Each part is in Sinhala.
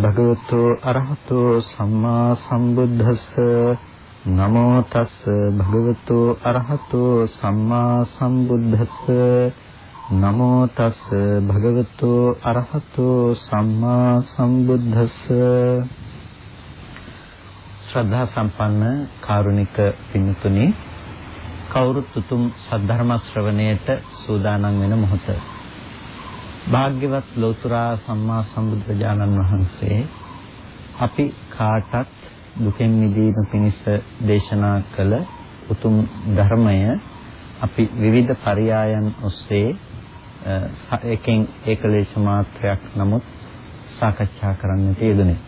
තස් භගවතු අරහතෝ සම්මා සම්බුද්දස්ස නමෝ තස් භගවතු අරහතෝ සම්මා සම්බුද්දස්ස නමෝ තස් භගවතු අරහතෝ සම්මා සම්බුද්දස්ස ශ්‍රද්ධා සම්පන්න කාරුණික පින්තුනි කවුරුත් උතුම් සද්ධර්ම ශ්‍රවණයට සූදානම් වෙන මොහොත භාග්‍යවත් ලෝතර සම්මා සම්බුදුරජාණන් වහන්සේ අපි කාටත් දුකෙන් මිදීම පිණිස දේශනා කළ උතුම් ධර්මය අපි විවිධ පරයයන් ඔස්සේ එකෙන් ඒකලේශ මාත්‍රයක් නමුත් සාකච්ඡා කරන්නට යෙදුනේ.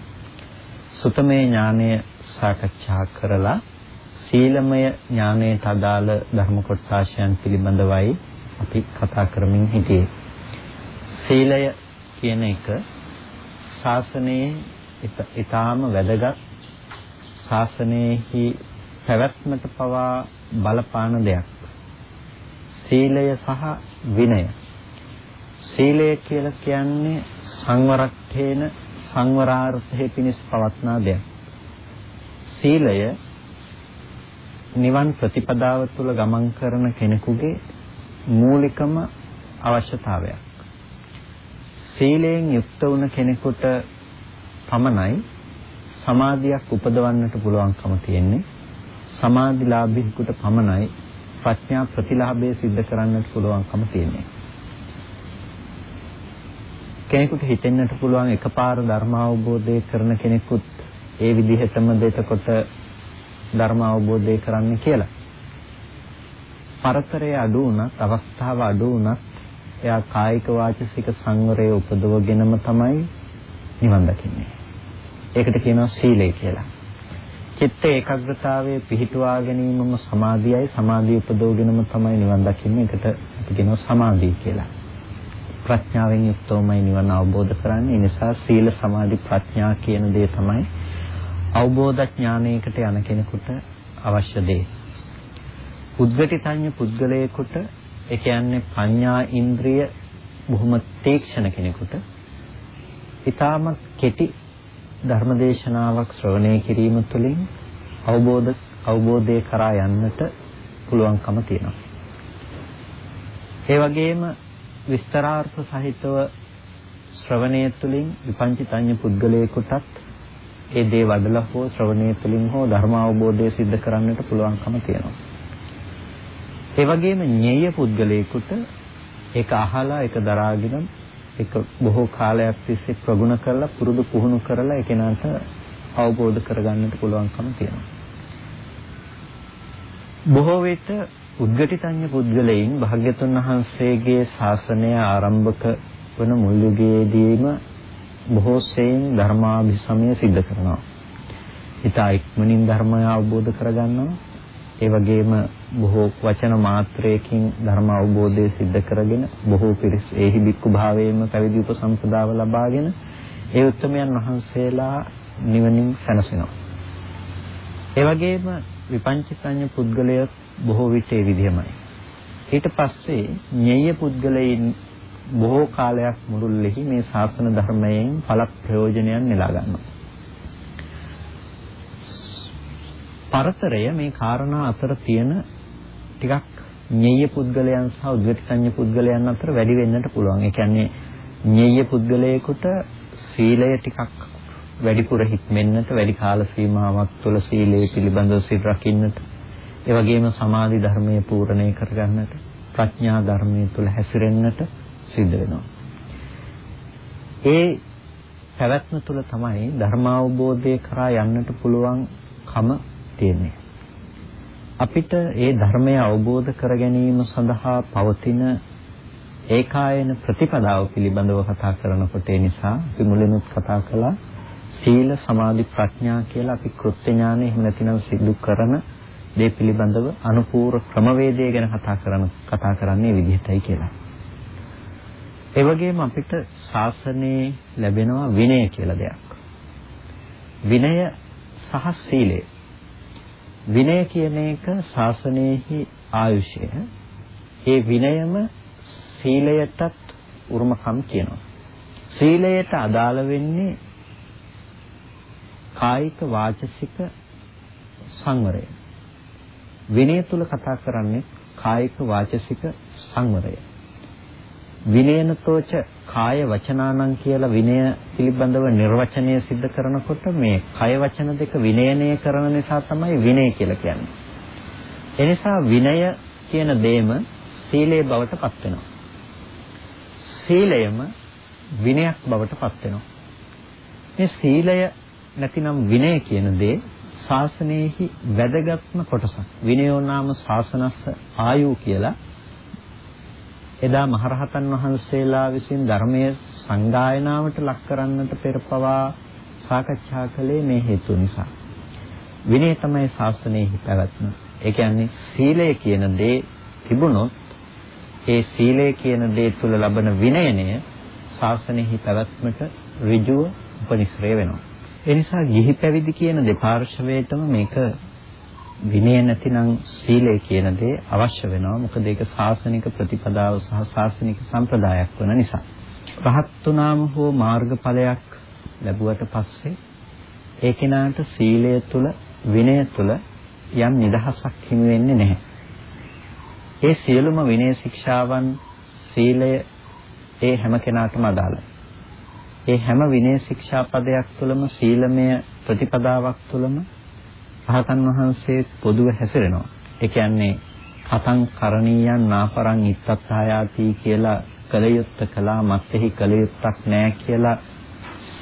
සුතමේ ඥානය සාකච්ඡා කරලා සීලමය ඥානයට අදාළ ධර්ම කොටාශයන් පිළිබඳවයි අපි කතා කරමින් හිටියේ. සීලය කියන එක ශාසනයේ ඊටාම වැදගත් ශාසනයෙහි පැවැත්මට පවා බලපාන දෙයක්. සීලය සහ විනය. සීලය කියලා කියන්නේ සංවරක්ඨේන සංවරාර්ථයේ පිණිස පවත්නා දෙයක්. සීලය නිවන් ප්‍රතිපදාව තුළ ගමන් කරන කෙනෙකුගේ මූලිකම අවශ්‍යතාවයක්. සීලයෙන් යුක්ත වුණ කෙනෙකුට පමණයි සමාධියක් උපදවන්නට පුළුවන්කම තියෙන්නේ. සමාධිලාභියෙකුට පමණයි ප්‍රඥා ප්‍රතිලාභය સિદ્ધ කරන්නට පුළුවන්කම තියෙන්නේ. කෙනෙකුට හිතෙන්නට පුළුවන් එකපාර ධර්ම අවබෝධය කරන කෙනෙකුත් ඒ විදිහටම දෙතකොට ධර්ම අවබෝධය කරන්න කියලා. පරතරය අඩු වුණත් අවස්ථාව අඩු වුණත් එයා කායික වාචසික සංවරය උපදවගෙනම තමයි නිවන් දකින්නේ. ඒකට කියනවා සීලය කියලා. චිත්ත ඒකාග්‍රතාවයේ පිහිටුවා ගැනීමම සමාධියයි සමාධිය උපදවගෙනම තමයි නිවන් දකින්නේ. ඒකට අපි කියනවා සමාධිය කියලා. ප්‍රඥාවෙන් යුක්තවමයි නිවන අවබෝධ කරන්නේ. ඒ නිසා සීල සමාධි ප්‍රඥා කියන දේ තමයි අවබෝධ ඥානයකට යන කෙනෙකුට අවශ්‍ය දේ. උද්ගටිතඤ්ඤ පුද්ගලයෙකුට ඒ කියන්නේ පඤ්ඤා ඉන්ද්‍රිය බොහොම තීක්ෂණ කෙනෙකුට ඊටමත් කෙටි ධර්මදේශනාවක් ශ්‍රවණය කිරීම තුළින් අවබෝධ අවබෝධය කරා යන්නට පුළුවන්කම තියෙනවා. ඒ වගේම විස්තරාර්ථ සහිතව ශ්‍රවණය තුළින් විපංචිතඤ්ඤ පුද්ගලයෙකුටත් ඒ දේ වඩලා හෝ ශ්‍රවණය තුළින් හෝ ධර්ම අවබෝධය સિદ્ધ කරන්නට පුළුවන්කම තියෙනවා. ඒ වගේම ඤෙය පුද්ගලයෙකුට ඒක අහලා ඒක දරාගෙන ඒක බොහෝ කාලයක් තිස්සේ ප්‍රගුණ කරලා පුරුදු පුහුණු කරලා ඒ කෙනාට අවබෝධ කරගන්නට පුළුවන්කම තියෙනවා. බොහෝ විට උද්ගටිතඤ්ඤ පුද්ගලයන් භාග්‍යතුන් වහන්සේගේ ශාසනය ආරම්භක වන මුල් යුගයේදීම බොහෝ සෙයින් ධර්මාභිසමය සිද්ධ කරනවා. ඊට ඉක්මනින් ධර්මය අවබෝධ කරගන්නවා. ඒ වගේම බොහෝ වචන මාත්‍රයකින් ධර්ම අවබෝධය સિદ્ધ කරගෙන බොහෝ පිරිස් ඒහි බික්කු භාවයෙන්ම පැවිදි උපසම්පදාව ලබාගෙන ඒ උත්තමයන් වහන්සේලා නිවනින් සැනසෙනවා. ඒ වගේම විපංචිතඤ්ඤ පුද්ගලය බොහෝ විට ඒ විදිහමයි. ඊට පස්සේ ඤෙය්‍ය පුද්ගලයන් බොහෝ කාලයක් මුළුල්ලෙහි මේ ශාසන ධර්මයෙන් ඵල ප්‍රයෝජනයන් නෙලා ගන්නවා. පරතරය මේ කාරණා අතර තියෙන ටිකක් ඤෙය්‍ය පුද්ගලයන් සහ උද්ගතිසඤ්ඤ පුද්ගලයන් අතර වැඩි වෙන්නට පුළුවන්. ඒ කියන්නේ ඤෙය්‍ය පුද්ගලයෙකුට සීලය ටිකක් වැඩිපුර හික්මෙන්නට වැඩි කාල සීමාවක් තුළ සීලය පිළිබඳව සිල් රකින්නට ඒ වගේම සමාධි ධර්මයේ පූර්ණේ කරගන්නට ප්‍රඥා ධර්මයේ තුළ හැසිරෙන්නට සිද්ධ වෙනවා. ඒ පැවැත්ම තුළ තමයි ධර්මාවබෝධය කරා යන්නට පුළුවන්කම තියෙන්නේ. අපිට ඒ ධර්මය අවබෝධ කර ගැනීම සඳහා පවතින ඒකායන ප්‍රතිපදාව පිළිබඳව කතා කරනකොට ඒ නිසා අපි මුලින්ම කතා කළා සීල සමාධි ප්‍රඥා කියලා අපි කෘත්‍ය ඥානෙ එහෙම නැතිනම් සිදු කරන දේ පිළිබඳව අනුපූර්ව ක්‍රමවේදය ගැන කතා කරන කතා කරන්නේ විදිහටයි කියලා. ඒ වගේම අපිට ශාසනයේ ලැබෙනවා විනය කියලා දෙයක්. විනය සහ සීලය විනය කියන එක ශාසනයෙහි ආයුෂය. ඒ විනයම සීලයටත් උරුමකම් කියනවා. සීලයට අදාළ වෙන්නේ කායික වාචසික සංවරය. විනය තුල කතා කරන්නේ කායික වාචසික සංවරය. විනයනතෝච කාය වචනානං කියලා විනය පිළිබඳව නිර්වචනය සිද්ධ කරනකොට මේ කය වචන දෙක විනයනය කරන නිසා තමයි විනය කියලා කියන්නේ. එනිසා විනය කියන දේම සීලයේ බවට පත් වෙනවා. සීලයම විනයක් බවට පත් වෙනවා. මේ සීලය නැතිනම් විනය කියන දේ ශාසනයෙහි වැදගත්ම කොටසක්. විනයෝ නාම ශාසනස්ස ආයු කියලා එදා මහරහතන් වහන්සේලා විසින් ධර්මයේ සංගායනාවට ලක් කරන්නට පෙර පවා සාකච්ඡා කළේ මේ හේතු නිසා. විනය තමයි ශාසනයෙහි පැවැත්ම. ඒ කියන්නේ සීලය කියන දේ තිබුණොත් ඒ සීලය කියන දේ තුල ලබන විනයනය ශාසනයෙහි පැවැත්මට ඍජුව උපනිශ්‍රේ වෙනවා. ඒ නිසා ගිහි පැවිදි කියන දෙපාර්ශවයටම මේක විනය නැතිනම් සීලය කියන දේ අවශ්‍ය වෙනවා. මොකද ඒක ශාසනික ප්‍රතිපදාව සහ ශාසනික සම්ප්‍රදායක් වන නිසා. රහත් තුනාම හෝ මාර්ගඵලයක් ලැබුවට පස්සේ ඒ කෙනාට සීලය තුල විනය තුල යම් නිදහසක් හිමි වෙන්නේ නැහැ. ඒ සියලුම විනය ශික්ෂාවන් සීලය ඒ හැම කෙනාටම අදාළයි. ඒ හැම විනය ශික්ෂා පදයක් තුළම සීලමය ප්‍රතිපදාවක් තුළම රහතන් වහන්සේ පොදුව හැසිරෙනවා. ඒ කියන්නේ කතං කරණීයන් නාපරං ඉත්තත්හායාති කියලා කලයුත්ත කළා මත්ෙහි කලයුත්තක් නැහැ කියලා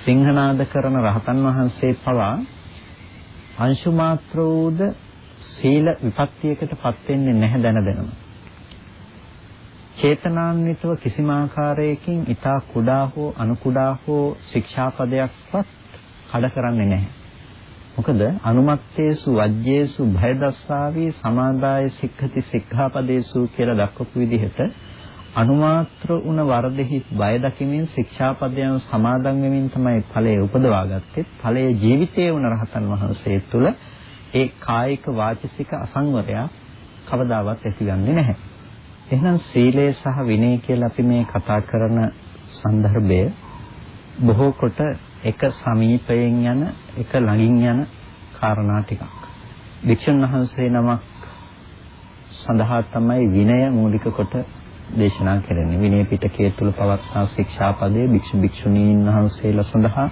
සිංහනාද කරන රහතන් වහන්සේ පවා අංශු මාත්‍ර වූද සීල විපත්තියකටපත් වෙන්නේ නැහැ දැන දැනම. චේතනාන්විතව කිසිම ආකාරයකින් ඊතා කුඩා හෝ අනු කුඩා හෝ ශික්ෂාපදයක්වත් කඩ කරන්නේ නැහැ. මොකද? අනුමත්තේසු වජ්ජේසු භයදස්සාවි සමාදාය සික්ඛති සික්ඛාපදේසු කියලා දක්වපු විදිහට අනුමාත්‍ර උන වරදෙහි බය දකිමින් ශික්ෂාපදයන් සමාදන් වෙමින් තමයි ඵලය උපදවා ගත්තේ ඵලයේ ජීවිතයේ වුණ රහතන් වහන්සේ තුළ ඒ කායික වාචසික අසංවරය කවදාවත් ඇතිවන්නේ නැහැ. එහෙනම් සීලය සහ විනය කියලා අපි මේ කතා කරන සන්දර්භය බොහෝ කොට එක සමීපයෙන් යන එක ළඟින් යන කාරණා ටිකක්. වික්ෂුන් වහන්සේ නමක් සඳහා තමයි විනය මූලික කොට දේශනා කරන්නේ. විනය පිටකයේ තුල පවත්නා ශික්ෂාපදයේ භික්ෂු භික්ෂුණීන් වහන්සේලා සඳහා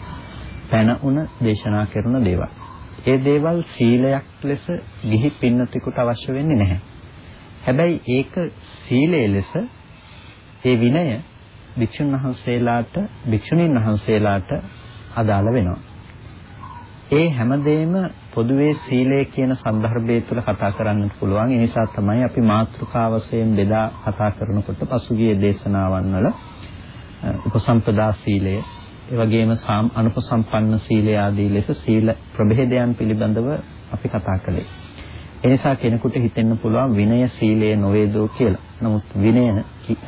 පැන උන දේශනා කරන දේවල්. ඒ දේවල් සීලයක් ලෙස ගිහි පින්නතිකට අවශ්‍ය වෙන්නේ නැහැ. හැබැයි ඒක සීලය ලෙස ඒ විනය භික්ෂුන් වහන්සේලාට භික්ෂුණීන් වහන්සේලාට අදාළ වෙනවා. ඒ හැමදේම පොදුවේ සීලය කියන සන්දර්භය තුළ කතා කරන්නත් පුළුවන්. ඒ නිසා තමයි අපි මාතෘකා වශයෙන් බෙදා කතා කරනකොට පසුගිය දේශනාවන් වල උපසම්පදා සීලය, ඒ වගේම අනුපසම්පන්න සීලය ආදී ලෙස සීල ප්‍රභේදයන් පිළිබඳව අපි කතා කළේ. එනිසා කෙනෙකුට හිතෙන්න පුළුවන් විනය සීලය නොවේදෝ කියලා. නමුත් විනය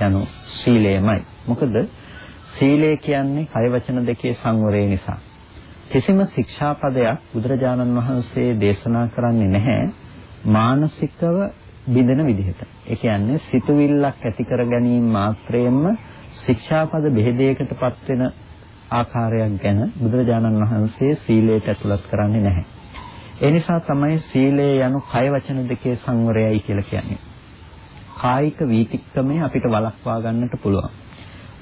යනු සීලයමයි. මොකද සීලය කියන්නේ කය වචන දෙකේ සංවරය නිසා. කිසිම ශික්ෂාපදයක් බුදුරජාණන් වහන්සේ දේශනා කරන්නේ නැහැ මානසිකව බිඳෙන විදිහට. ඒ කියන්නේ සිතුවිල්ලක් ඇති කර ගැනීම මාත්‍රයෙන්ම ශික්ෂාපද බෙහෙදයකටපත් වෙන ආකාරයක් ගැන බුදුරජාණන් වහන්සේ සීලයට ඇතුළත් කරන්නේ නැහැ. ඒ නිසා තමයි සීලය යනු කය වචන දෙකේ සංවරයයි කියලා කියන්නේ. කායික වීතික්කමය අපිට වළක්වා ගන්නට පුළුවන්.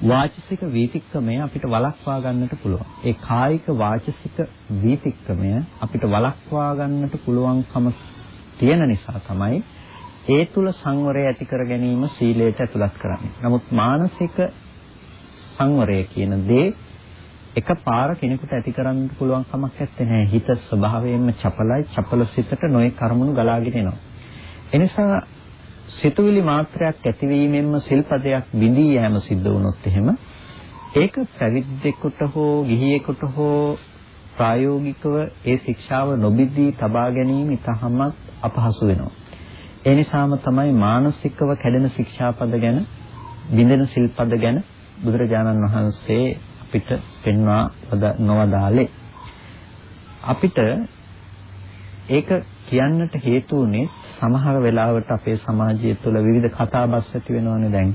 වාචසික වීතික්කමය අපිට වළක්වා ගන්නට පුළුවන්. ඒ කායික වාචසික වීතික්කමය අපිට වළක්වා ගන්නට පුළුවන්කම තියෙන නිසා තමයි ඒ තුල සංවරය ඇති කර ගැනීම සීලයට ඇතුළත් කරන්නේ. නමුත් මානසික සංවරය කියන දේ එකපාර කෙනෙකුට ඇති කරන්න පුළුවන් කමක් නැත්තේ. හිත ස්වභාවයෙන්ම චපලයි. චපල සිතට නොයේ කර්මණු ගලාගෙන එනවා. එනිසා සිතුවිලි මාත්‍රයක් ඇතිවීමෙන්ම සිල්පදයක් බිඳී යෑම සිද්ධ වුණොත් එහෙම ඒක පැවිද්දෙකුට හෝ ගිහියෙකුට හෝ ප්‍රායෝගිකව ඒ ශික්ෂාව නොබිදී තබා ගැනීම ඉතහමත් අපහසු වෙනවා. ඒ නිසාම තමයි මානසිකව කැඩෙන ශික්ෂාපද ගැන බිඳෙන සිල්පද ගැන බුදුරජාණන් වහන්සේ අපිට පෙන්වා නොවදාලේ. අපිට ඒක කියන්නට හේතු උනේ සමහර වෙලාවට අපේ සමාජය තුළ විවිධ කතාබස් ඇති වෙනවනේ දැන්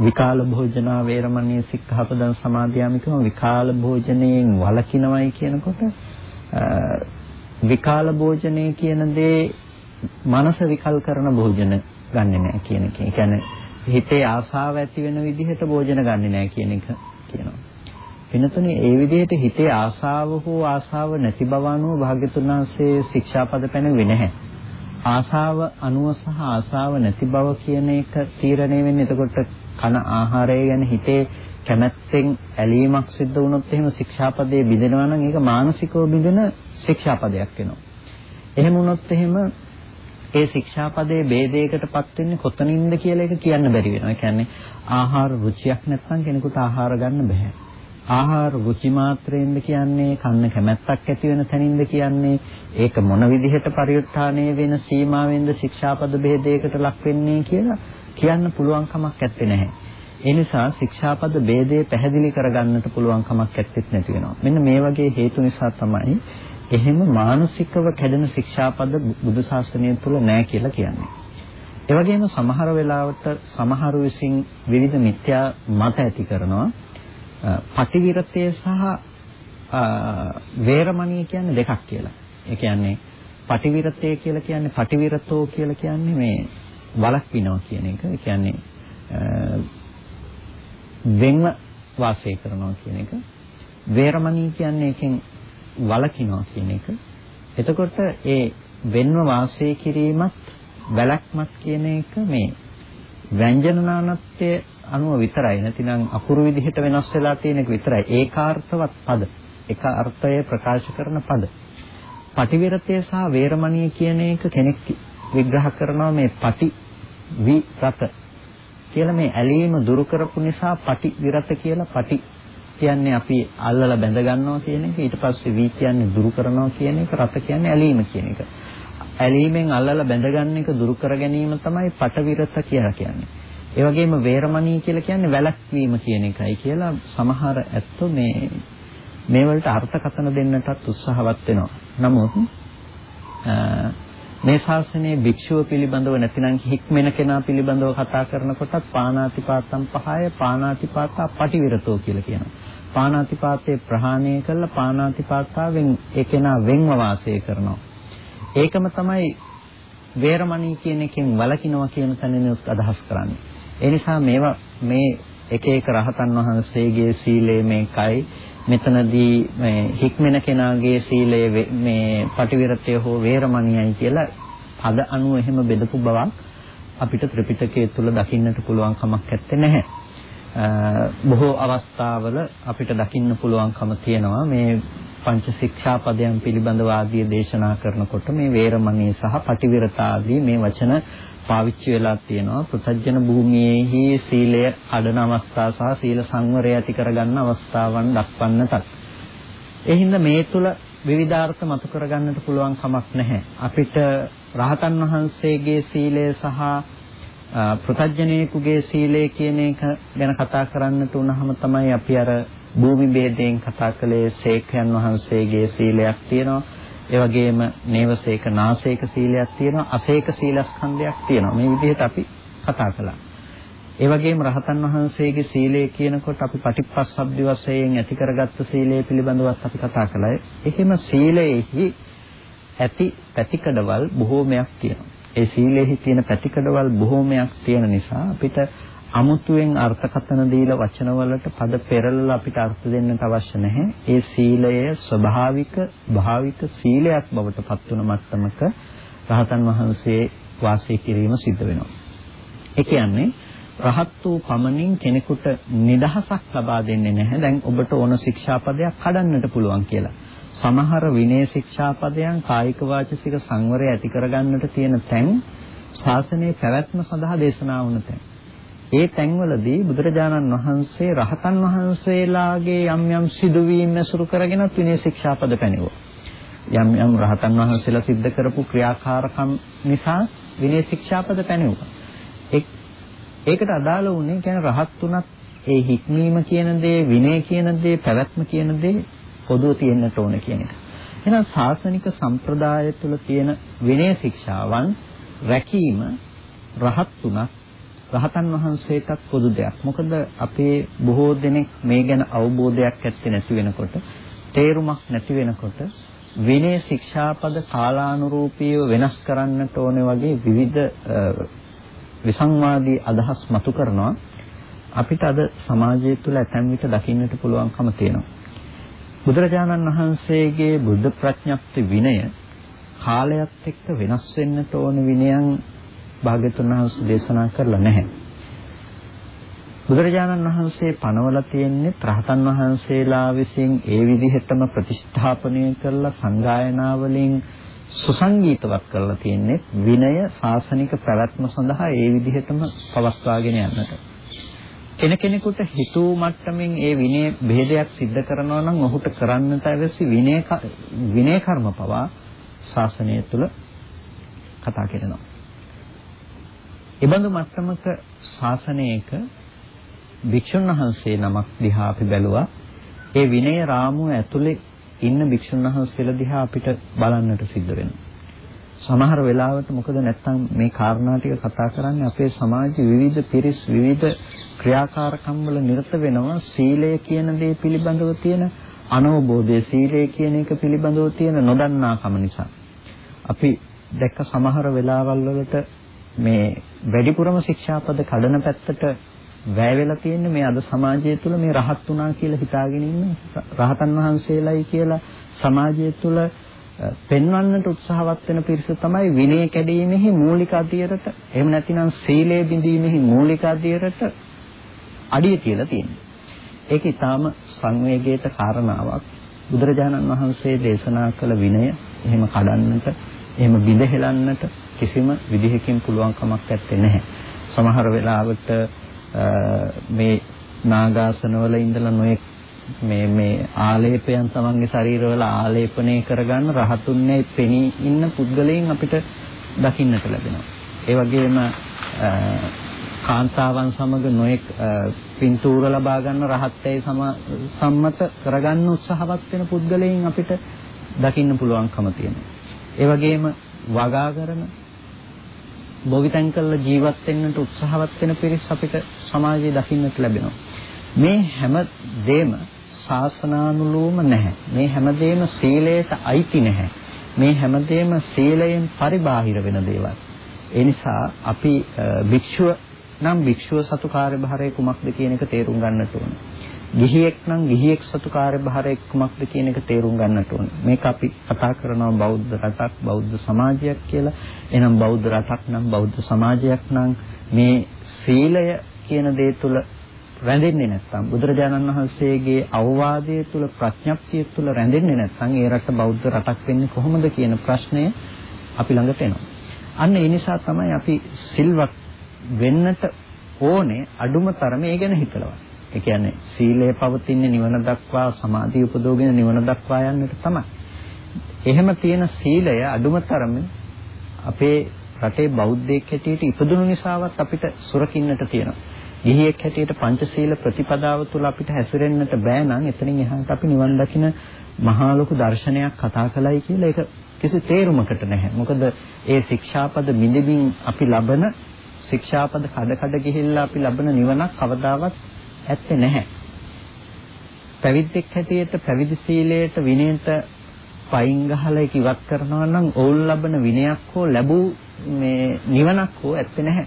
විකාල භෝජනා වේරමණී සික්ඛාපදං සමාදියාමිකම විකාල භෝජනයෙන් වළකිනවයි කියනකොට විකාල භෝජනය කියන දේ මනස විකල් කරන භෝජන ගන්නෙ නැහැ කියන එක. ඒ කියන්නේ හිතේ ආසාව ඇති වෙන විදිහට භෝජන ගන්නෙ නැහැ කියන එක කියනවා. වෙනතුනේ ඒ විදිහට හිතේ ආසාව හෝ ආසාව නැති බව අනුව භාග්‍යතුන් වහන්සේ ශික්ෂාපද පැනෙන්නේ නැහැ. ආසාව අනුව සහ ආසාව නැති බව කියන එක තීරණය වෙන්නේ එතකොට කන ආහාරය ගැන හිතේ කැමැත්තෙන් ඇලීමක් සිද්ධ වුණොත් එහෙම ශික්ෂාපදයේ බිඳෙනවා නම් ඒක මානසිකව බිඳෙන ශික්ෂාපදයක් වෙනවා. එහෙම වුණොත් එහෙම ඒ ශික්ෂාපදයේ ભેදයකටපත් වෙන්නේ කොතනින්ද කියලා එක කියන්න බැරි වෙනවා. ඒ කියන්නේ ආහාර රුචියක් නැත්නම් කෙනෙකුට ආහාර ගන්න බෑ. ආහාර රුචි මාත්‍රයෙන්ද කියන්නේ කන්න කැමැත්තක් ඇති වෙන තැනින්ද කියන්නේ ඒක මොන විදිහට පරිඋත්ථානය වෙන සීමාවෙන්ද ශික්ෂාපද ભેදයකට ලක් වෙන්නේ කියලා කියන්න පුළුවන් කමක් නැත්තේ නැහැ. ඒ නිසා ශික්ෂාපද ભેදය පැහැදිලි කරගන්නට පුළුවන් කමක් නැත්තේ නැති වෙනවා. මෙන්න මේ වගේ හේතු නිසා තමයි එහෙම මානසිකව කැඩෙන ශික්ෂාපද බුදු ශාසනය තුල නැහැ කියලා කියන්නේ. ඒ වගේම සමහර වෙලාවට සමහර විසින් විවිධ මිත්‍යා මත ඇති කරනවා. පටිවිරතය සහ වේරමණී කියන්නේ දෙකක් කියලා. ඒ කියන්නේ පටිවිරතය කියලා කියන්නේ පටිවිරතෝ කියලා කියන්නේ මේ වළක්විනවා කියන එක. ඒ කියන්නේ වෙන්ව වාසය කරනවා කියන එක. වේරමණී කියන්නේ එකෙන් වළකිනවා කියන එක. එතකොට ඒ වෙන්ව වාසය කිරීමත් වැළක්මත් කියන එක මේ ව්‍යංජන නානත්වය අනුව විතරයි. නැතිනම් අකුරු විදිහට වෙනස් වෙලා තියෙන එක විතරයි. ඒකාර්ථවත් පද. එක අර්ථය ප්‍රකාශ කරන පද. පටිවිරතය සහ වේරමණී කියන එක කෙනෙක් විග්‍රහ කරනවා මේ පටි විරත කියලා. මේ ඇලීම දුරු කරපු නිසා පටි විරත කියලා පටි කියන්නේ අපි අල්ලලා බැඳ ගන්නවා කියන එක. ඊට පස්සේ වී කියන්නේ දුරු කරනවා කියන එක. රත කියන්නේ ඇලීම කියන එක. ඇලීමෙන් අල්ලලා බැඳ ගන්න එක දුරු කර ගැනීම තමයි පටවිරත කියලා කියන්නේ. ඒ වගේම වේරමණී කියලා කියන්නේ වැළැක්වීම කියන එකයි කියලා සමහර ඇත්තෝ මේ මේ වලට අර්ථකථන දෙන්නටත් උත්සාහවත් වෙනවා. නමුත් මේ ශාසනයේ භික්ෂුව පිළිබඳව නැතිනම් හික්මෙන කෙනා පිළිබඳව කතා කරනකොටත් පාණාතිපාතම් පහය පාණාතිපාතා පටිවිරතෝ කියලා කියනවා. පාණාතිපාතේ ප්‍රහාණය කළා පාණාතිපාතාවෙන් ඒ කෙනා වෙන්ව වාසය කරනවා. ඒකම තමයි වේරමණී කියන එකෙන් වළකිනවා කියන තැනිනුත් අදහස් කරන්නේ. ඒ නිසා මේවා මේ එක එක රහතන් වහන්සේගේ සීලය මේකයි මෙතනදී මේ හික්මෙන කෙනාගේ සීලය මේ පටිවිරතය හෝ වේරමණියයි කියලා පද අනුව එහෙම බෙදපු බවක් අපිට ත්‍රිපිටකයේ තුල දකින්නට පුළුවන් කමක් නැත්තේ නැහැ. බොහෝ අවස්ථාවල අපිට දකින්න පුළුවන්කම තියෙනවා මේ පංච ශික්ෂා පදයන් පිළිබඳව ආදී දේශනා කරනකොට මේ වේරමණී සහ පටිවිරතාදී මේ වචන පාවිච්චි වෙලා තියෙනවා. පෘථජන භූමියේහි සීලය කඩන අවස්ථා සහ සීල සංවරය ඇති කරගන්න අවස්ථාවන් දක්වන්නටත්. ඒ හින්දා මේ තුල විවිධාර්ථ මතු කරගන්නට පුළුවන් කමක් නැහැ. අපිට රහතන් වහන්සේගේ සීලය සහ පෘථජනේකුගේ සීලය කියන එක ගැන කතා කරන්නට උනහම තමයි අපි අර භූමි ભેදයෙන් කතා කළේ සේඛයන් වහන්සේගේ සීලයක් තියෙනවා. ඒ වගේම නේවසේක නාසේක සීලයක් තියෙනවා අසේක සීලස්කන්ධයක් තියෙනවා. මේ විදිහට අපි කතා කළා. ඒ වගේම රහතන් වහන්සේගේ සීලය කියනකොට අපි පටිච්චසමුප්පාද වශයෙන් ඇති කරගත්ත සීලය පිළිබඳවත් අපි කතා කළා. එහෙම සීලයේහි ඇති පැතිකඩවල් බොහෝමයක් තියෙනවා. ඒ සීලෙහි තියෙන පැතිකඩවල් බොහෝමයක් තියෙන නිසා අපිට අමුතුවෙන් අර්ථකථන දීලා වචනවලට පද පෙරලලා අපිට අර්ථ දෙන්නට අවශ්‍ය නැහැ. ඒ සීලය ස්වභාවික භාවික සීලයක් බවට පත් වුණ මට්ටමක රහතන් වහන්සේ වාසය කිරීම සිද්ධ වෙනවා. ඒ කියන්නේ රහත් වූ පමණින් කෙනෙකුට නිදහසක් ලබා දෙන්නේ නැහැ. දැන් ඔබට ඕන ශික්ෂාපදයක් කඩන්නට පුළුවන් කියලා. සමහර විනය ශික්ෂාපදයන් කායික වාචසික සංවරය ඇති කරගන්නට තියෙන තැන් ශාසනයේ පැවැත්ම සඳහා දේශනා වුණ තැන්. ඒ තැන්වලදී බුදුරජාණන් වහන්සේ රහතන් වහන්සේලාගේ යම් යම් සිදුවීම් ඇසුරු කරගෙන විනය ශික්ෂාපද පැනෙවුවා. යම් යම් රහතන් වහන්සේලා සිද්ධ කරපු ක්‍රියාකාරකම් නිසා විනය ශික්ෂාපද පැනෙවුවා. ඒකට අදාළ වුණේ කියන්නේ රහත් තුනත් ඒ හික්මීම කියන දේ විනය කියන දේ පැවැත්ම කියන දේ පොදුව තියෙන්නට ඕන කියන එක. එහෙනම් ශාසනික සම්ප්‍රදාය තුළ තියෙන විනය ශික්ෂාවන් රැකීම රහත් තුනක් රහතන් වහන්සේටත් පොදු දෙයක්. මොකද අපේ බොහෝ දෙනෙක් මේ ගැන අවබෝධයක් ඇත්තේ නැති වෙනකොට, තේරුමක් නැති වෙනකොට විනය ශික්ෂාපද කාලානුරූපීව වෙනස් කරන්නට ඕනේ වගේ විවිධ විසංවාදී අදහස් මතු කරනවා අපිට අද සමාජය තුළ ඇතැම් විට දකින්නට පුළුවන්කම තියෙනවා. බුදුරජාණන් වහන්සේගේ බුද්ධ ප්‍රඥප්ති විනය කාලයත් එක්ක වෙනස් වෙන්නට ඕන විනයන් භාග්‍යතුන් වහන්සේ දේශනා කරලා නැහැ. බුදුරජාණන් වහන්සේ පනවලා තියෙන්නේ රහතන් වහන්සේලා විසින් ඒ විදිහටම ප්‍රතිස්ථාපනය කරලා සංගායනා වලින් සුසංගීතවත් කරලා තියෙන්නේ විනය ශාසනික පැවැත්ම සඳහා ඒ විදිහටම පවත්වාගෙන යන්නට. කෙනෙකුට හිතූ මට්ටමින් ඒ විනය ભેදයක් සිද්ධ කරනවා නම් ඔහුට කරන්නට අවශ්‍ය විනය විනය කර්ම පවා ශාසනය තුල කතා කරනවා. ඉබඳු මට්ටමක ශාසනයක භික්ෂුන් වහන්සේ නමක් දිහා අපි බැලුවා. ඒ විනය රාමුව ඇතුලේ ඉන්න භික්ෂුන් වහන්සේලා දිහා අපිට බලන්නට සිද්ධ වෙනවා. සමහර වෙලාවට මොකද නැත්තම් මේ කාරණා ටික කතා කරන්නේ අපේ සමාජයේ විවිධ පිරිස් විවිධ ක්‍රියාකාරකම් වල නිරත වෙනවා සීලය කියන දේ පිළිබඳව තියෙන අනවබෝධය සීලය කියන එක පිළිබඳව තියෙන නොදන්නාකම නිසා අපි දැක්ක සමහර වෙලාවල් වලට මේ වැඩිපුරම ශික්ෂාපද කඩන පැත්තට වැය වෙලා තියෙන්නේ මේ අද සමාජය තුළ මේ රහත් වුණා කියලා හිතාගෙන ඉන්න රහතන් වහන්සේලායි කියලා සමාජය තුළ පෙන්වන්නට උත්සාහවත් වෙන පිරිස තමයි විනය කැඩීමෙහි මූලික අධියරට එහෙම නැතිනම් සීලය බිඳීමෙහි මූලික අධියරට අඩිය කියලා තියෙන්නේ. ඒක ඊටාම සංවේගයට කාරණාවක්. බුදුරජාණන් වහන්සේ දේශනා කළ විනය එහෙම කඩන්නට, එහෙම බිඳහෙලන්නට කිසිම විදිහකින් පුළුවන් කමක් නැත්තේ නැහැ. සමහර වෙලාවට මේ නාගාසනවල ඉඳලා නොයෙක් මේ මේ ආලේපයන් තමන්ගේ ශරීරවල ආලේපනය කරගන්න රහතුන්නේ පෙනී ඉන්න පුද්ගලයන් අපිට දකින්නට ලැබෙනවා. ඒ වගේම කාන්තාවන් සමග නොයෙක් පින්තූර ලබා ගන්න රහත්ත්වයේ සම්මත කරගන්න උත්සාහවත් වෙන පුද්ගලයන් අපිට දකින්න පුළුවන්කම තියෙනවා. ඒ වගේම වගා කරන බොවිතැන් කළ ජීවත් වෙන්නට උත්සාහවත් වෙන පිරිස් අපිට සමාජයේ දකින්නට ලැබෙනවා. මේ හැම දෙම ශාසනානුලෝම නැහැ. මේ හැම දෙම සීලයට අයිති නැහැ. මේ හැම දෙම සීලයෙන් පරිබාහිර වෙන දේවල්. ඒ නිසා අපි භික්ෂුව නම් භික්ෂුව සතු කාර්යභාරය කුමක්ද කියන එක තේරුම් ගන්නට ඕනේ. ගිහියෙක් නම් ගිහියෙක් සතු කාර්යභාරය කුමක්ද කියන එක තේරුම් ගන්නට ඕනේ. මේක අපි කතා කරනවා බෞද්ධ රටක් බෞද්ධ සමාජයක් කියලා. එහෙනම් බෞද්ධ රටක් නම් බෞද්ධ සමාජයක් නම් මේ සීලය කියන දේ තුල රැඳෙන්නේ නැත්නම් බුදුරජාණන් වහන්සේගේ අවවාදයේ තුල ප්‍රඥප්තිය තුල රැඳෙන්නේ නැත්නම් ඒ රට බෞද්ධ රටක් වෙන්නේ කොහොමද කියන ප්‍රශ්නය අපි ළඟට එනවා. අන්න ඒ නිසා තමයි අපි සිල්වත් වෙන්නට ඕනේ අඩුම තරමේ ඒ ගැන හිතලවා. ඒ කියන්නේ සීලය පවතින්නේ නිවන දක්වා සමාධිය උපදෝගෙන නිවන දක්වා යන්නට තමයි. එහෙම තියෙන සීලය අඩුම තරමේ අපේ රටේ බෞද්ධයෙක් හැටියට ඉපදුණු නිසාවත් අපිට සුරකින්නට තියෙනවා. ගිහියෙක් හැටියට පංචශීල ප්‍රතිපදාව තුළ අපිට හැසිරෙන්නට බෑ නම් එතනින් එහාට අපි නිවන් දකින මහා ලොකු දර්ශනයක් කතා කළයි කියලා ඒක කිසි තේරුමකට නැහැ. මොකද ඒ ශික්ෂාපද මිදෙමින් අපි ලබන ශික්ෂාපද කඩ කඩ ගිහිල්ලා අපි ලබන නිවනක් කවදාවත් ඇත්තේ නැහැ. පැවිද්දෙක් හැටියට පැවිදි සීලයට විනයට පයින් ගහලා ඒක ඉවත් කරනවා නම් ඕල් ලබන විනයක් හෝ ලැබූ මේ නිවනක් හෝ ඇත්තේ නැහැ.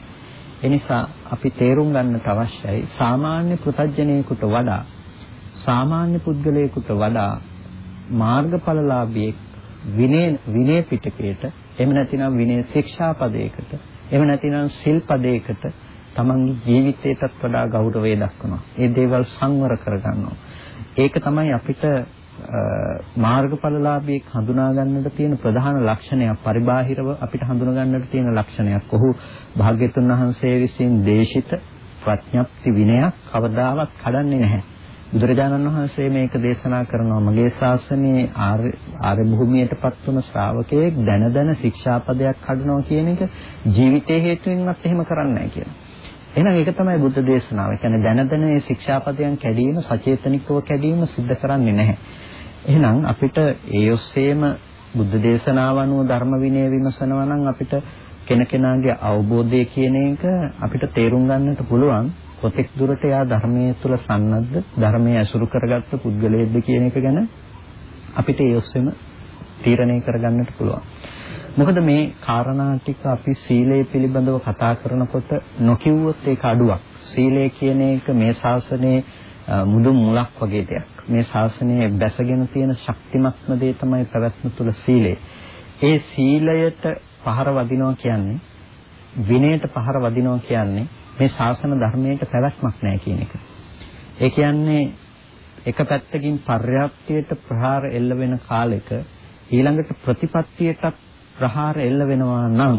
එනිසා අපි තේරුම් ගන්නට අවශ්‍යයි සාමාන්‍ය පෘථජ්ජනයෙකුට වඩා සාමාන්‍ය පුද්ගලයෙකුට වඩා මාර්ගඵලලාභියෙක් විනය විනය පිටකයට එහෙම නැතිනම් විනය ශික්ෂාපදයකට එහෙම නැතිනම් සිල්පදයකට තමන්ගේ ජීවිතයටත් වඩා ගෞරවය දක්වනවා. ඒ දේවල් සංවර කරගන්නවා. ඒක තමයි අපිට මාර්ගඵලලාභියෙක් හඳුනා ගන්නට තියෙන ප්‍රධාන ලක්ෂණයක් පරිබාහිරව අපිට හඳුනා ගන්නට තියෙන ලක්ෂණයක්. ඔහු භාග්‍යතුන් වහන්සේ විසින් දේශිත ප්‍රඥප්ති විනයක් කවදාවත් කඩන්නේ නැහැ. බුදුරජාණන් වහන්සේ මේක දේශනා කරනවා මගේ ශාසනයේ ආර්ය භූමියටපත් වුණ ශ්‍රාවකයෙක් දැන දැන ශික්ෂාපදයක් කඩනවා කියන එක ජීවිතයේ හේතුවෙන්වත් එහෙම කරන්නේ නැහැ කියලා. එහෙනම් ඒක තමයි බුද්ධ දේශනාව. ඒ කියන්නේ දැන දැන මේ ශික්ෂාපදයන් කැඩීම සචේතනිකව කැඩීම සිද්ධ කරන්නේ නැහැ. එහෙනම් අපිට ඒ ඔස්සේම බුද්ධ දේශනාව අනුව ධර්ම විනය විමසනවා නම් අපිට කෙනකෙනාගේ අවබෝධය කියන එක අපිට තේරුම් ගන්නට පුළුවන් කොතෙක් දුරට එයා ධර්මයේ තුල සන්නද්ධ ධර්මයේ ඇසුරු කරගත්ත පුද්ගලයෙක්ද කියන එක ගැන අපිට ඒ ඔස්සේම තීරණය කරගන්නට පුළුවන්. මොකද මේ කාරණා ටික අපි සීලය පිළිබඳව කතා කරනකොට නොකියුවොත් ඒක අඩුවක්. සීලය කියන එක මේ ශාසනයේ මුදු මුලක් වගේ දෙයක්. මේ ශාසනයේ බැසගෙන තියෙන ශක්තිමත්ම දේ තමයි පැවැත්ම තුළ සීලය. ඒ සීලයට පහර වදිනවා කියන්නේ විනයට පහර වදිනවා කියන්නේ මේ ශාසන ධර්මයට පැවැත්මක් නැහැ කියන එක. ඒ කියන්නේ එක පැත්තකින් පර්යාප්තියට ප්‍රහාර එල්ල වෙන කාලෙක ඊළඟට ප්‍රතිපත්තියට ප්‍රහාර එල්ල වෙනවා නම්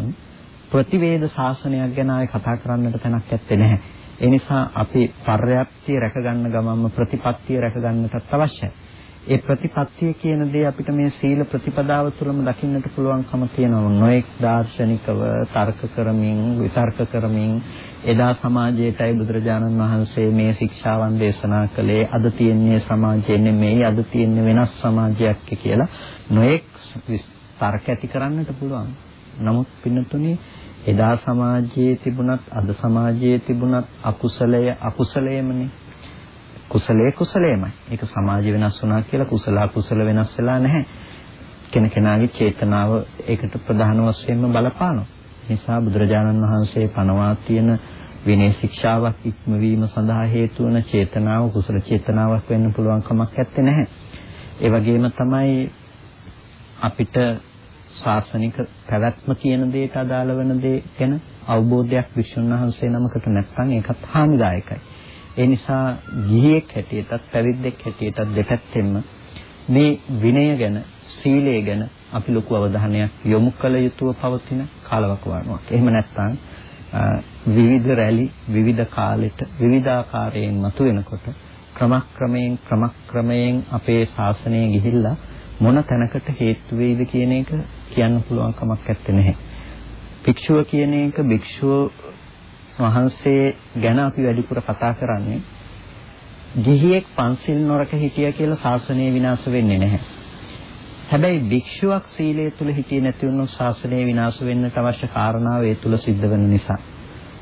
ප්‍රතිවේද ශාසනයක් ගැන ආයේ කතා කරන්නට තැනක් නැත්තේ නැහැ. ඒ නිසා අපි පර්යාප්තිය රැකගන්න ගමන්ම ප්‍රතිපත්තිය රැකගන්නටත් අවශ්‍යයි. ඒ ප්‍රතිපත්තිය කියන දේ අපිට මේ සීල ප්‍රතිපදාව තුළම දකින්නට පුළුවන්කම තියෙනවා. නොඑක් දාර්ශනිකව තර්ක කරමින් විතර්ක කරමින් එදා සමාජයටයි බුදුරජාණන් වහන්සේ මේ ශික්ෂාවන් දේශනා කළේ අද තියෙන්නේ සමාජයේ නෙමෙයි අද තියෙන්නේ වෙනස් සමාජයක් කියලා නොඑක් තර්ක ඇති කරන්නට පුළුවන්. නමුත් පින්නතුනේ එදා සමාජයේ තිබුණත් අද සමාජයේ තිබුණත් අකුසලය අකුසලයමනේ. කුසලයේ කුසලයමයි. ඒක සමාජය වෙනස් වුණා කියලා කුසල අකුසල වෙනස් වෙලා නැහැ. කෙනකෙනාගේ චේතනාව ඒකට ප්‍රධාන වශයෙන්ම බලපානවා. නිසා බුදුරජාණන් වහන්සේ පනවා තියෙන විනය ශික්ෂාවක් ඉක්මවීම සඳහා හේතු වන චේතනාව කුසල චේතනාවක් වෙන්න පුළුවන් කමක් නැත්තේ නැහැ. ඒ වගේම තමයි අපිට ශාසනික පැවැත්ම කියන දෙයට අදාළ වෙන දේ ගැන අවබෝධයක් විශ්වුන් වහන්සේ නමකට නැත්නම් ඒකත් හානිදායකයි. ඒ නිසා ගිහියෙක් හැටියටත් පැවිද්දෙක් හැටියටත් දෙපැත්තෙන්ම මේ විනය ගැන සීලය ගැන අපි ලොකු අවධානයක් යොමු කළ යුතුව පවතින කාලවකවානුවක්. එහෙම නැත්නම් විවිධ රැලි විවිධ කාලෙට විවිධාකාරයෙන් මතුවෙනකොට ක්‍රමක්‍රමයෙන් ක්‍රමක්‍රමයෙන් අපේ ශාසනය ගිහිල්ලා මොන තැනකට හේතු වෙයිද කියන එක කියන්න පුළුවන් කමක් නැත්තේ. භික්ෂුව කියන එක භික්ෂුව වහන්සේ ගැන අපි වැඩිපුර කතා කරන්නේ ගිහියෙක් පන්සිල් නොරක හිටියා කියලා ශාසනය විනාශ වෙන්නේ නැහැ. හැබැයි භික්ෂුවක් සීලය තුල හිටියේ නැති වුණොත් ශාසනය විනාශ වෙන්නට අවශ්‍ය කාරණාව ඒ තුල සිද්ධ වෙන නිසා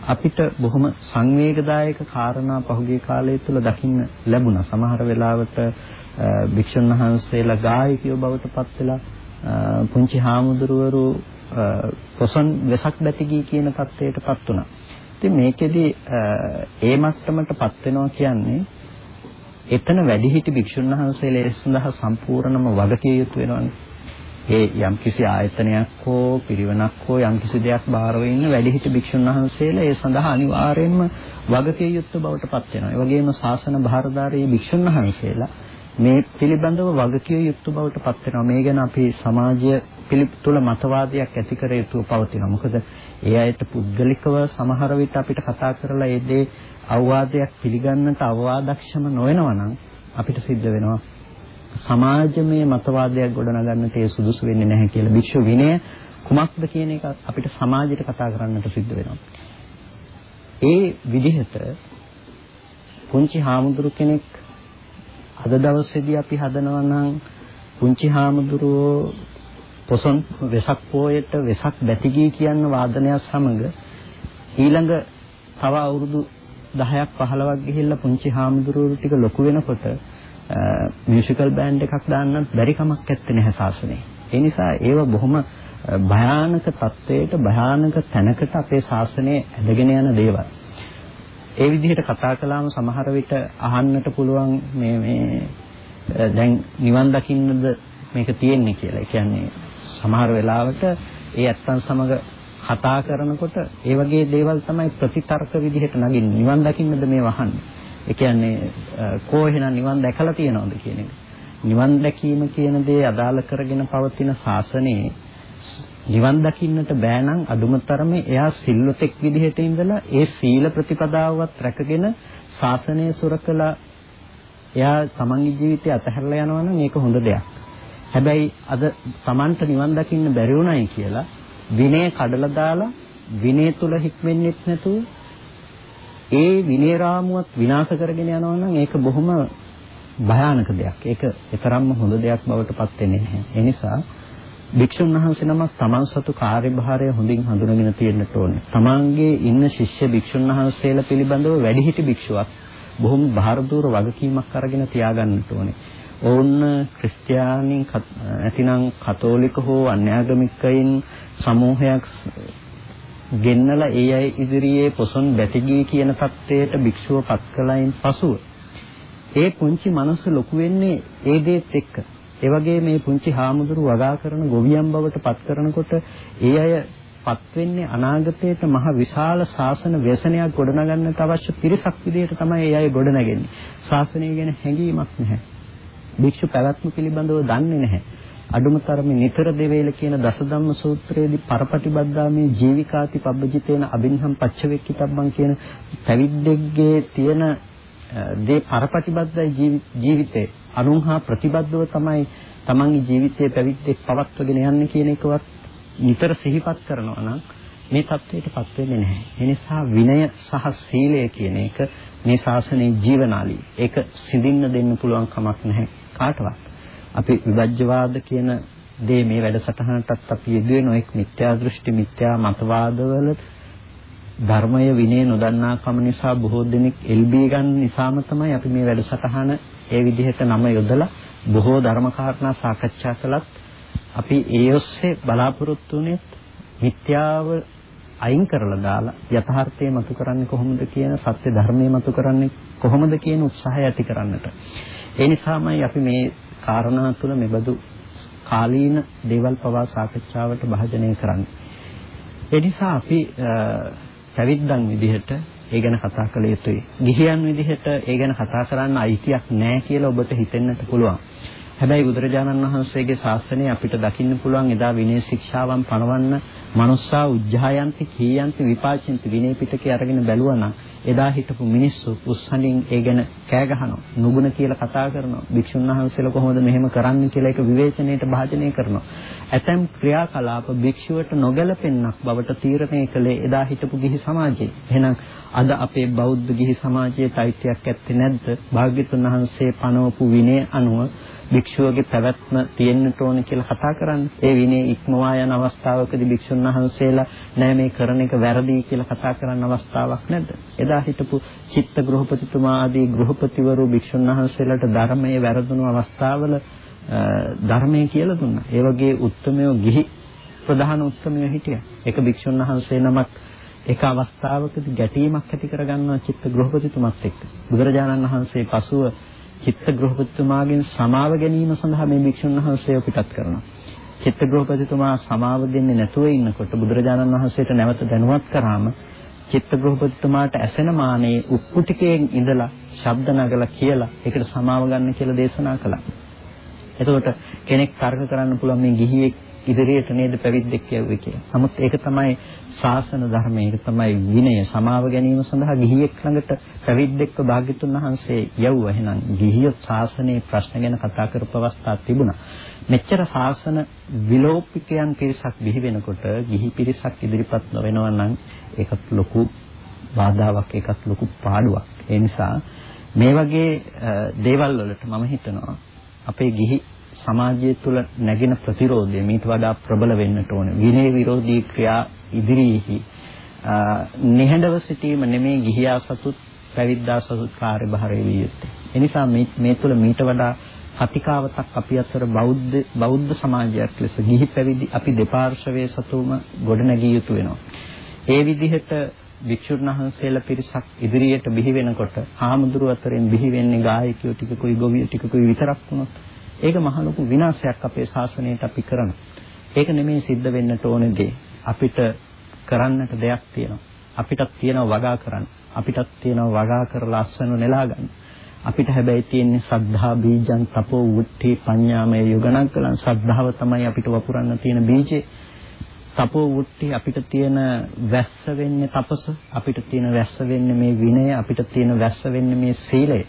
අපිට බොහොම සංවේගදායක කාරණා පහුගිය කාලය තුල දකින්න ලැබුණා. සමහර වෙලාවට භික්ෂුන් වහන්සේලා ගායකයෝ බවට පත් වෙලා පුංචි හාමුදුරුවරු පොසොන් වෙසක් බැතිගී කියන තත්ත්වයට පත් වුණා. ඉතින් මේකෙදි ඒ මට්ටමටපත් වෙනවා කියන්නේ එතන වැඩිහිටි භික්ෂුන් වහන්සේලා ඒ සඳහා සම්පූර්ණම වගකිය යුතු වෙනවනේ. ඒ යම්කිසි ආයතනයක් හෝ පිරිවනක් හෝ යම්කිසි දෙයක් බාරව ඉන්න වැඩිහිටි භික්ෂුන් වහන්සේලා ඒ සඳහා අනිවාර්යයෙන්ම වගකිය යුතු බවට පත් වෙනවා. ඒ වගේම ශාසන භාරදාරී භික්ෂුන් වහන්සේලා මේ පිළිබඳව වගකිය යුතු බවට පත් වෙනවා. මේ ගැන අපි සමාජය පිළිතුල මතවාදයක් ඇති කර යුතු පවතිනවා. මොකද ඒ අයට පුද්ගලිකව සමහර විට අපිට කතා කරලා ඒ දේ අවවාදයක් පිළිගන්නට අවවාදක්ෂම නොවෙනවා නම් අපිට සිද්ධ වෙනවා සමාජමය මතවාදයක් ගොඩනගන්නට ඒ සුදුසු වෙන්නේ නැහැ කියලා භික්ෂු විනය කුමක්ද කියන එක අපිට සමාජයට කතා කරන්නට සිද්ධ වෙනවා. ඒ විදිහට පුංචි හාමුදුරු කෙනෙක් අද දවසේදී අපි හදනවා නම් පුංචි හාමුදුරුවෝ පොසොන් වෙසක් පෝයට වෙසක් බැතිගී කියන වාදනය සමග ඊළඟ තව අවුරුදු 10ක් 15ක් ගිහිල්ලා පුංචි හාමුදුරුවෝ ටික ලොකු වෙනකොට මියුසිකල් බෑන්ඩ් එකක් දාන්නත් බැරි කමක් නැත්තේ නැහැ සාසනේ. ඒ නිසා ඒව බොහොම භයානක තත්වයට භයානක තැනකට අපේ ශාසනය ඇදගෙන යන දේවල්. ඒ විදිහට කතා කළාම සමහර විට අහන්නට පුළුවන් මේ මේ දැන් නිවන් දකින්නද මේක තියෙන්නේ කියලා. ඒ කියන්නේ සමහර වෙලාවට ඒ ඇත්තන් සමග කතා කරනකොට ඒ වගේ දේවල් තමයි ප්‍රතිතර්ක විදිහට නගින්නේ. නිවන් දකින්නද මේ වහන්නේ. ඒ කියන්නේ කෝ එහෙනම් නිවන් දැකලා තියනවද කියන එක. නිවන් දැකීම කියන දේ අදාළ කරගෙන පවතින ශාසනයේ නිවන් දකින්නට බෑ නම් අදුම තරමේ එයා සිල්වතෙක් විදිහට ඉඳලා ඒ සීල ප්‍රතිපදාවවත් රැකගෙන ශාසනය සුරකලා එයා තමන්ගේ ජීවිතය අතහැරලා යනවා නම් ඒක හොඳ දෙයක්. හැබැයි අද Tamanට නිවන් දකින්න බැරි වුණයි කියලා විනය කඩලා දාලා විනය තුල හික්මෙන්නෙත් නැතුව ඒ විනය රාමුවත් විනාශ කරගෙන යනවා නම් ඒක බොහොම භයානක දෙයක්. ඒක තරම්ම හොඳ දෙයක් බවට පත් වෙන්නේ නැහැ. ඒ නිසා භික්ෂුන් වහන්සේ නමක් තමන් සතු කාර්යභාරය හොඳින් හඳුනගෙන තියෙන්නට ඕනේ. තමාගේ ඉන්න ශිෂ්‍ය භික්ෂුන් වහන්සේලා පිළිබඳව වැඩිහිටි භික්ෂුවක් බොහොම භාරදූර වගකීමක් අරගෙන තියාගන්නට ඕනේ. ඔවුන් ක්‍රිස්තියානි නැතිනම් කතෝලික හෝ අන්‍යාගමිකයින් සමූහයක් ගෙන්නලා ඒ අය ඉදිරියේ පොසොන් බැතිගී කියන தത്വයට භික්ෂුව පත් කලයින් පසුව ඒ පුංචි මනස ලොකු වෙන්නේ ඒ දේත් එක්ක ඒ වගේ මේ පුංචි හාමුදුරු වගා කරන ගොවියන් බවට පත් කරනකොට ඒ අය පත් වෙන්නේ අනාගතයට මහ විශාල ශාසන ව්‍යසනයක් ගොඩනගන්නට අවශ්‍ය පිරිසක් විදිහට තමයි ඒ අය ගොඩනගන්නේ. ශාසනය ගැන හැඟීමක් නැහැ. භික්ෂු පැවැත්ම පිළිබඳව දන්නේ නැහැ. අඩුම තරමේ නිතර දෙවේල කියන දසධම්ම සූත්‍රයේදී පරපටිබද්දාමේ ජීවිකාති පබ්බජිතේන අබින්හම් පච්චවෙක්කිතබ්බන් කියන පැවිද්දෙක්ගේ තියෙන දේ පරපටිබද්දයි ජීවිතේ අනුන්හා ප්‍රතිබද්ධව තමයි තමන්ගේ ජීවිතයේ පැවිද්දෙක් පවත්වගෙන යන්නේ කියන එකවත් නිතර සිහිපත් කරනවා නම් මේ தത്വයටපත් වෙන්නේ නැහැ. ඒ නිසා විනය සහ සීලය කියන එක මේ ශාසනයේ ජීවනාලී. ඒක සිඳින්න දෙන්න පුළුවන් කමක් නැහැ කාටවත්. අපි විභජ්‍යවාද කියන දේ මේ වැඩසටහනටත් අපි යෙදුවේ නොඑක් මිත්‍යා දෘෂ්ටි මිත්‍යා මතවාදවල ධර්මය විනය නොදන්නා කම නිසා බොහෝ දෙනෙක් එල්බී ගන්න නිසාම තමයි අපි මේ වැඩසටහන ඒ විදිහට නම යොදලා බොහෝ ධර්ම කාරණා සාකච්ඡා කළත් අපි ඒ ඔස්සේ බලාපොරොත්තු වෙන්නේ මිත්‍යාව අයින් කරලා දාලා යථාර්ථය මතු කරන්නේ කොහොමද කියන සත්‍ය ධර්මය මතු කරන්නේ කොහොමද කියන උත්සාහය ඇති කරන්නට. ඒ නිසාමයි අපි මේ කාරණා තුළ මෙබඳු කාලීන දේවල් පවා සාකච්ඡාවට භාජනය කරන්නේ. ඒ නිසා අපි පැවිද්දන් විදිහට ඒ ගැන කතා කළ යුතුයි. ගිහියන් විදිහට ඒ ගැන කතා කරන්න අයිතියක් නැහැ කියලා ඔබට හිතෙන්නට පුළුවන්. හැබැයි බුදුරජාණන් වහන්සේගේ ශාසනය අපිට දකින්න පුළුවන් එදා විනය ශික්ෂාවන් පනවන්න මනුස්සා උජ්ජායන්ති කීයන්ති විපාචින්ති විනය පිටකේ අරගෙන බැලුවා නම් එදා හිටපු මිනිස්සු උස්සනින් ඒ ගැන කෑ ගහනවා නුගුණ කියලා කතා කරනවා. භික්ෂුන් වහන්සේලා කොහොමද මෙහෙම කරන්නේ කියලා ඒක විවේචනයේට භාජනය කරනවා. ඇතැම් ක්‍රියාකලාප භික්ෂුවට නොගැලපෙන්නක් බවට තීරණය කළේ එදා හිටපු ගිහි සමාජය. එහෙනම් අද අපේ බෞද්ධ ගිහි සමාජයේ තයිත්‍යයක් ඇත්තේ නැද්ද? භාග්‍යතුන් වහන්සේ පනවපු විනය අනුව භික්ෂුවගේ පැවැත්ම තියෙන්නට ඕන කියලා කතා කරන්නේ. ඒ විනය ඉක්මවා යන අවස්ථාවකදී භික්ෂුන් වහන්සේලා නෑ මේ කරන එක වැරදි කියලා කතා කරන්න අවස්ථාවක් නැද්ද? එදා හිටපු චිත්ත ගෘහපතිතුමා ආදී ගෘහපතිවරු භික්ෂුන් වහන්සේලාට ධර්මයේ වැරදුණු අවස්ථාවල ධර්මයේ කියලා දුන්නා. ඒ වගේ උත්මයෝ ගිහි ප්‍රධාන උත්මයෝ හිටියා. ඒක භික්ෂුන් වහන්සේ නමක් එක අවස්ථාවකදී ගැටීමක් ඇති කරගන්නවා චිත්ත ගෘහපතිතුමත් එක්ක. බුදුරජාණන් වහන්සේ පසුව චිත්ත ගෘහපතිතුමාගෙන් සමාව ගැනීම සඳහා මේ භික්ෂුන් වහන්සේව පිටත් කරනවා. චිත්ත ගෘහපතිතුමා සමාව දෙන්නේ නැතුව ඉන්නකොට බුදුරජාණන් වහන්සේට නැවත දැනුවත් කරාම චිත්ත ගෘහපතිතුමාට ඇසෙන මානේ උප්පුටිකයෙන් ඉඳලා ශබ්ද නගලා කියලා ඒකට සමාව ගන්න කියලා දේශනා කළා. එතකොට කෙනෙක් තර්ක කරන්න පුළුවන් මේ ගිහියෙක් ඉදිරියට නේද පැවිද්දෙක් කියුවේ කියලා. නමුත් ඒක තමයි ශාසන ධර්මය, ඒක තමයි විනය. සමාව ගැනීම සඳහා ගිහියෙක් ළඟට පැවිද්දෙක්ව භාග්‍යතුන් වහන්සේ යවුවා. එහෙනම් ගිහියොත් ශාසනයේ ප්‍රශ්න ගැන කතා කරපු අවස්ථා තිබුණා. මෙච්චර ශාසන විලෝපිකයන් පිරිසක් බිහි වෙනකොට ගිහි පිරිසක් ඉදිරිපත් නොවෙනවා නම් ඒකත් ලොකු බාධාවක්, ඒකත් ලොකු පාඩුවක්. ඒ නිසා මේ වගේ දේවල් වලට මම හිතනවා අපේ ගිහි සමාජය තුළ නැගෙන ප්‍රතිරෝධය මීට වඩා ප්‍රබල වෙන්නට ඕන. විනය විරෝධී ක්‍රියා ඉදිරියේහි නිහඬව සිටීම නෙමේ ගිහියා සතුත් පැවිද්දා සතුත් කාර්යභාරය විය යුත්තේ. ඒ නිසා මේ මේ තුළ මීට වඩා කතිකාවතක් අපි අතර බෞද්ධ බෞද්ධ සමාජයක් ලෙස ගිහි පැවිදි අපි දෙපාර්ශවයේ සතුම ගොඩනැගිය යුතු වෙනවා. ඒ විදිහට වික්ෂුන් වහන්සේලා පිරිසක් ඉදිරියට බිහි වෙනකොට හාමුදුරුව අතරින් බිහි වෙන්නේ ගායකයෝ ටිකකුයි ගොවියෝ ටිකකුයි විතරක් වුණොත් ඒක මහ ලොකු විනාශයක් අපේ ශාසනයට අපි කරන. ඒක නෙමෙයි සිද්ධ වෙන්නට ඕනේ දේ. අපිට කරන්නට දෙයක් තියෙනවා. අපිටත් තියෙනවා වගා කරන්න. අපිටත් තියෙනවා වගා කරලා අස්වැන්න නෙලා ගන්න. අපිට හැබැයි තියෙන්නේ සද්ධා බීජං තපෝ වුට්ටි පඤ්ඤාමය යුගණංකලං සද්ධාව තමයි අපිට වපුරන්න තියෙන බීජේ. තපෝ වුට්ටි අපිට තියෙන වැස්ස වෙන්නේ තපස අපිට තියෙන වැස්ස වෙන්නේ මේ විනය අපිට තියෙන වැස්ස වෙන්නේ මේ සීලය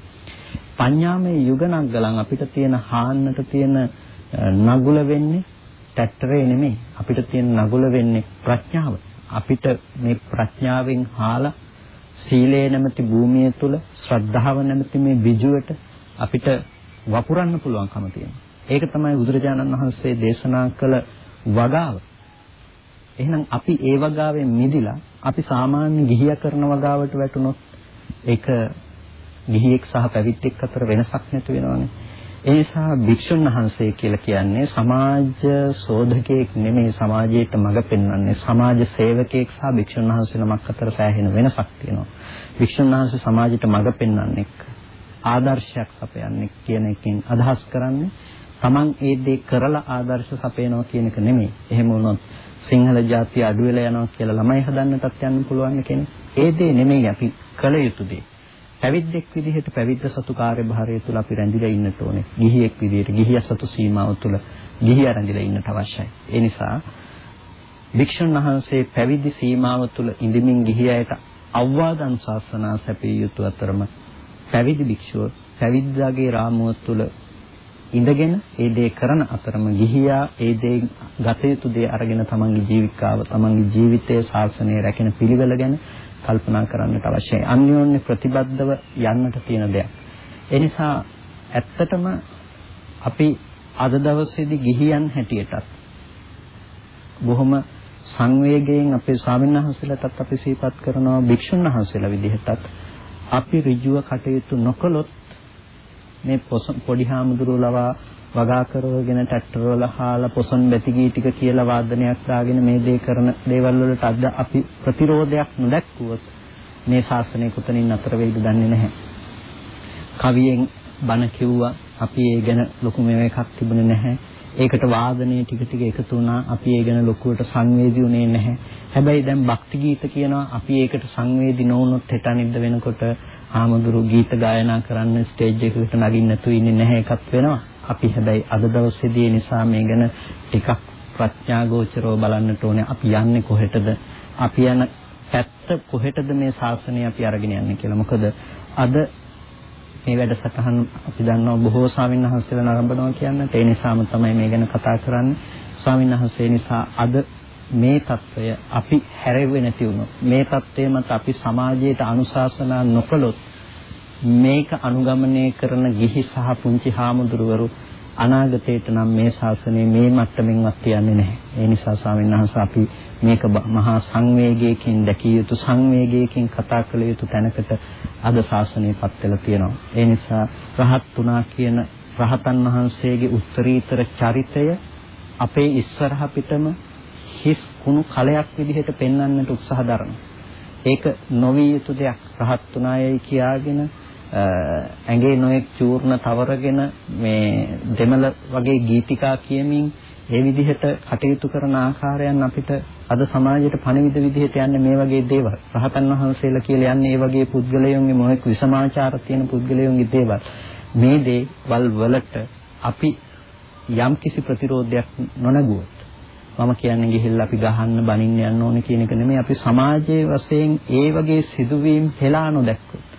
පඤ්ඤාමය යුගනග්ගලන් අපිට තියෙන හාන්නට තියෙන නගුල වෙන්නේ ටැක්ටරේ නෙමෙයි අපිට තියෙන නගුල වෙන්නේ ප්‍රඥාව අපිට මේ ප්‍රඥාවෙන් හාලා සීලේ නැමැති භූමිය තුල ශ්‍රද්ධාව නැමැති මේ විජුවට අපිට වපුරන්න පුළුවන්කම තියෙනවා. ඒක තමයි බුදුරජාණන් වහන්සේ දේශනා කළ වගාව. එහෙනම් අපි ඒ වගාවෙන් මිදිලා අපි සාමාන්‍ය ගිහියා කරන වගාවට වැටුනොත් ඒක ගිහියෙක් සහ පැවිද්දෙක් අතර වෙනසක් නැති වෙනවනේ. ඒ නිසා භික්ෂුන් වහන්සේ කියලා කියන්නේ සමාජ සෝධකයෙක් නෙමෙයි සමාජයට මඟ පෙන්වන්නේ සමාජ සේවකයෙක් සහ භික්ෂුන් වහන්සේ නමක් අතර සෑහෙන වෙනසක් තියෙනවා. භික්ෂුන් වහන්සේ සමාජයට මඟ පෙන්වන්නේ ආදර්ශයක් සපයන්නේ කියන එකෙන් අදහස් කරන්නේ Taman ඒ දේ කරලා ආදර්ශ සපයනවා කියන එක නෙමෙයි. එහෙම වුණොත් සිංහල ජාතිය අඩු වෙලා යනවා කියලා ළමයි හදන්නටත් යන්න පුළුවන් කෙනෙක්. ඒ දේ නෙමෙයි අපි කළ යුතු දේ. පැවිද්දෙක් විදිහට පැවිද්ද සතු කාර්යභාරය තුළ අපි රැඳිලා ඉන්නට ඕනේ. ගිහියෙක් විදිහට ගිහිය සතු සීමාව තුළ ගිහිය රැඳිලා ඉන්නට අවශ්‍යයි. ඒ නිසා භික්ෂුන් වහන්සේ පැවිදි සීමාව තුළ ඉඳමින් ගිහියයට අවවාද අනුශාසනා සැපිය යුතු අතරම පැවිදි භික්ෂුව පැවිද්දාගේ රාමුව තුළ ඉඳගෙන ඒ දේ කරන අතරම ගිහියා ඒ දේ ගත යුතු දේ අරගෙන තමන්ගේ ජීවිකාව තමන්ගේ ජීවිතයේ ශාසනය රැකෙන පිළිවෙල ගැන කල්පනා කරන්නට අවශ්‍යයි. අන්‍යෝන්‍ය ප්‍රතිබද්ධව යන්නට තියෙන දෙයක්. ඒ නිසා ඇත්තටම අපි අද දවසේදී ගිහියන් හැටියටත් බොහොම සංවේගයෙන් අපේ ස්වාමීන් වහන්සේලාටත් අපි සිහිපත් කරනවා භික්ෂුන් වහන්සේලා විදිහටත් අපි ඍජුව කටයුතු නොකළොත් මේ පොඩි හාමුදුරුවෝ ලවා වගා කරවගෙන ට්‍රැක්ටර් වල හාලා පොසොන් බැති ගී ටික කියලා වාදනයක් දාගෙන මේ දේ කරන දේවල් වලට අද අපි ප්‍රතිරෝධයක් නොදැක්කුවොත් මේ ශාසනය කොතනින් අතර වෙයිද දන්නේ නැහැ. කවියෙන් බණ කිව්වා අපි ඒ ගැන ලොකු මේක තිබුණේ නැහැ. ඒකට වාදනයේ ටික ටික එකතු වුණා. අපි ඒ ගැන ලොකුවට සංවේදී වුණේ නැහැ. හැබැයි දැන් භක්ති ගීත කියනවා අපි ඒකට සංවේදී නොවුනොත් හෙට අනිද්ද වෙනකොට ආමඳුරු ගීත ගායනා කරන්න ස්ටේජ් එකකට නගින්න නැතු ඉන්නේ නැහැ එකක් වෙනවා. අපි හැබැයි අද දවසේදී නිසා මේ ගැන ටිකක් ප්‍රඥාගෝචරව බලන්නට ඕනේ අපි යන්නේ කොහෙටද අපි යන පැත්ත කොහෙටද මේ ශාසනය අපි අරගෙන යන්නේ කියලා. මොකද අද මේ වැඩසටහන අපි දන්නවා බොහෝ ස්වාමීන් වහන්සේලා නරඹනවා කියන්නට. ඒ නිසාම තමයි මේ ගැන කතා කරන්නේ. ස්වාමීන් වහන්සේ නිසා අද මේ తত্ত্বය අපි හැරෙවෙ නැති වුණොත් මේ తত্ত্বය මත අපි සමාජයට අනුශාසනා නොකළොත් මේක අනුගමනය කරන ගිහි සහ පුංචි හාමුදුරුවරු අනාගතයට නම් මේ ශාසනය මේ මට්ටමින්වත් තියන්නේ නැහැ. ඒ නිසා ස්වාමීන් වහන්සේ අපි මේක මහා සංවේගයකින් දැකිය යුතු සංවේගයකින් කතා කළ යුතු තැනකට අද ශාසනයපත් වෙලා තියෙනවා. ඒ නිසා රහත් තුනා කියන රහතන් වහන්සේගේ උත්තරීතර චරිතය අපේ ඉස්සරහ පිටම හිස් කුණු කලයක් විදිහට පෙන්වන්නට උත්සාහ දරනවා. ඒක නොවිය යුතු දෙයක්. රහත් තුනායයි කියාගෙන ඇඟේ නොයෙක් චූර්ණ තවරගෙන මේ දෙමළ වගේ ගීතිකා කියමින් ඒ විදිහට කටයුතු කරන ආකාරයන් අපිට අද සමාජයට පණිවිඩ විදිහට යන්නේ මේ වගේ දේවල්. රහතන් වහන්සේලා කියලා යන්නේ මේ වගේ පුද්ගලයන්ගේ මොහොක් විසමාචාර තියෙන පුද්ගලයන්ගේ දේවල්. මේ දේවල් වලට අපි යම් කිසි ප්‍රතිරෝධයක් නොනගුවොත් මම කියන්නේ ගිහිල්ලා අපි ගහන්න බනින්න යන්න ඕනේ කියන එක නෙමෙයි අපි සමාජයේ වශයෙන් ඒ වගේ සිදුවීම් හෙලා නොදැක්කොත්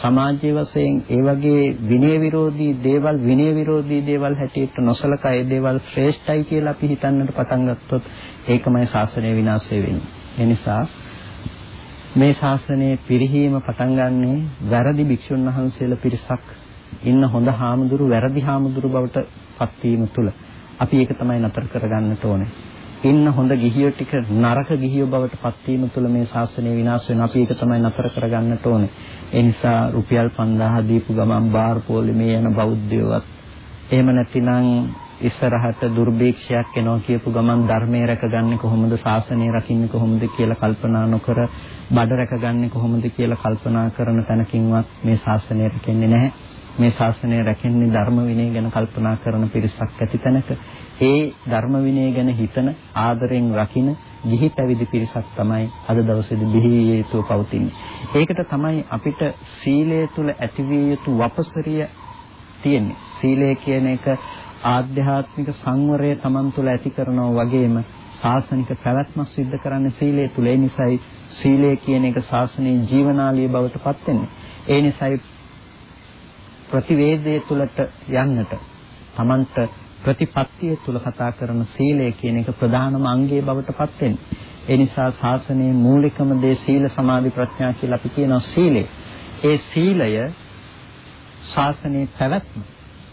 සමාජයේ වශයෙන් ඒ වගේ විනය විරෝධී දේවල් විනය විරෝධී දේවල් හැටියට නොසලකා ඒ දේවල් ශ්‍රේෂ්ඨයි කියලා අපි හිතන්නට පටන් ගත්තොත් ඒකමයි ශාසනය විනාශය වෙන්නේ. ඒ නිසා මේ ශාසනයේ පිරිහීම පටන් ගන්නේ වැරදි භික්ෂුන් වහන්සේලා පිරිසක් ඉන්න හොඳ හාමුදුරු වැරදි හාමුදුරු බවට පත්වීම තුළ අපි ඒක තමයි නතර කරගන්නට ඕනේ. ඉන්න හොඳ ගිහියෝ ටික නරක ගිහියෝ බවට පත්වීම තුළ මේ ශාසනය විනාශ වෙන අපි ඒක තමයි නතර කරගන්නට ඕනේ. ඒ නිසා රුපියල් 5000 දීපු ගමන් බාර් පොලිමේ යන බෞද්ධයෝවත් එහෙම නැතිනම් ඉස්සරහට දුර්භීක්ෂයක් එනවා කියපු ගමන් ධර්මයේ රැකගන්නේ කොහොමද ශාසනය රකින්නේ කොහොමද කියලා කල්පනා නොකර බඩ රැකගන්නේ කොහොමද කියලා කල්පනා කරන තැනකින්වත් මේ ශාසනය රැකෙන්නේ නැහැ. මේ ශාසනය රැකෙන්නේ ධර්ම විනය ගැන කල්පනා කරන පිරිසක් ඇති තැනක ඒ ධර්ම විනය ගැන හිතන ආදරෙන් රකින්න ගිහි පැවිදි පිරිසක් තමයි අද දවසේදී බිහි යුතුව පවතින්නේ. ඒකට තමයි අපිට සීලය තුල ඇතිවිය යුතු වපසරිය තියෙන්නේ. සීලය කියන එක ආධ්‍යාත්මික සංවරය Taman තුල ඇති කරනවා වගේම ශාසනික පැවැත්ම සිද්ධ කරන්නේ සීලය තුල. ඒ නිසායි සීලය කියන එක ශාසනයේ ජීවනාලිය බවට පත් වෙන්නේ. ඒ නිසායි ප්‍රතිවේදයේ තුලට යන්නට Tamanට ප්‍රතිපත්තිය තුල කතා කරන සීලය කියන එක ප්‍රධානම අංගයේ බවට පත් වෙන්නේ. ඒ නිසා ශාසනයේ මූලිකම දේ සීල සමාධි ප්‍රඥා කියලා අපි කියනවා සීලය. ඒ සීලය ශාසනයේ පැවැත්ම.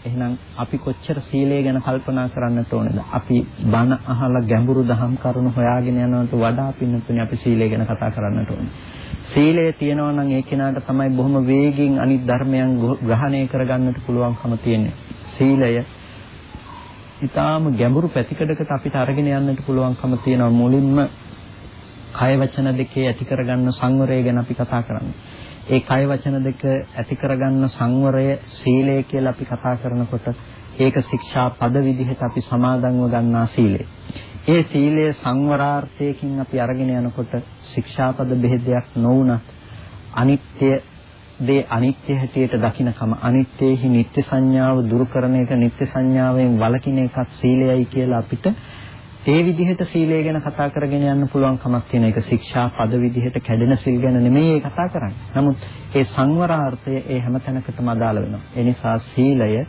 එහෙනම් අපි කොච්චර සීලය ගැන කල්පනා කරන්නට ඕනේද? අපි බණ අහලා ගැඹුරු දහම් කරුණු හොයාගෙන යනවට වඩා පින්නතුනේ අපි සීලය ගැන කතා කරන්නට ඕනේ. සීලය තියෙනවා නම් ඒ කෙනාට තමයි බොහොම වේගින් අනිත් ධර්මයන් ග්‍රහණය කරගන්නට පුළුවන්කම තියෙන්නේ. සීලය ඊටාම ගැඹුරු පැතිකඩකට අපිට අරගෙන යන්නට පුළුවන්කම තියෙනවා මුලින්ම කය වචන දෙකේ ඇති කරගන්න සංවරය ගැන අපි කතා කරන්නේ. ඒ කය වචන දෙක ඇති කරගන්න සංවරය සීලය කියලා අපි කතා කරනකොට ඒක ශික්ෂා පද විදිහට අපි සමාදන්ව ගන්නා සීලය. ඒ සීලය සංවරාර්ථයකින් අපි අරගෙන යනකොට ශික්ෂාපද බෙහෙදයක් නොවුනත් අනිත්‍ය දේ අනිත්‍ය හැටියට දකින්නකම අනිත්‍යෙහි නිත්‍ය සංඥාව දුරු කරන එක නිත්‍ය සංඥාවෙන් වළකින එකත් සීලයයි කියලා අපිට ඒ විදිහට සීලය ගැන කතා කරගෙන යන්න පුළුවන් කමක් තියෙන එක ශික්ෂා පද විදිහට කැඩෙන සිල් ගැන නෙමෙයි ඒ කතා කරන්නේ. නමුත් ඒ සංවරාර්ථය ඒ හැම තැනකටම අදාළ වෙනවා. ඒ නිසා සීලය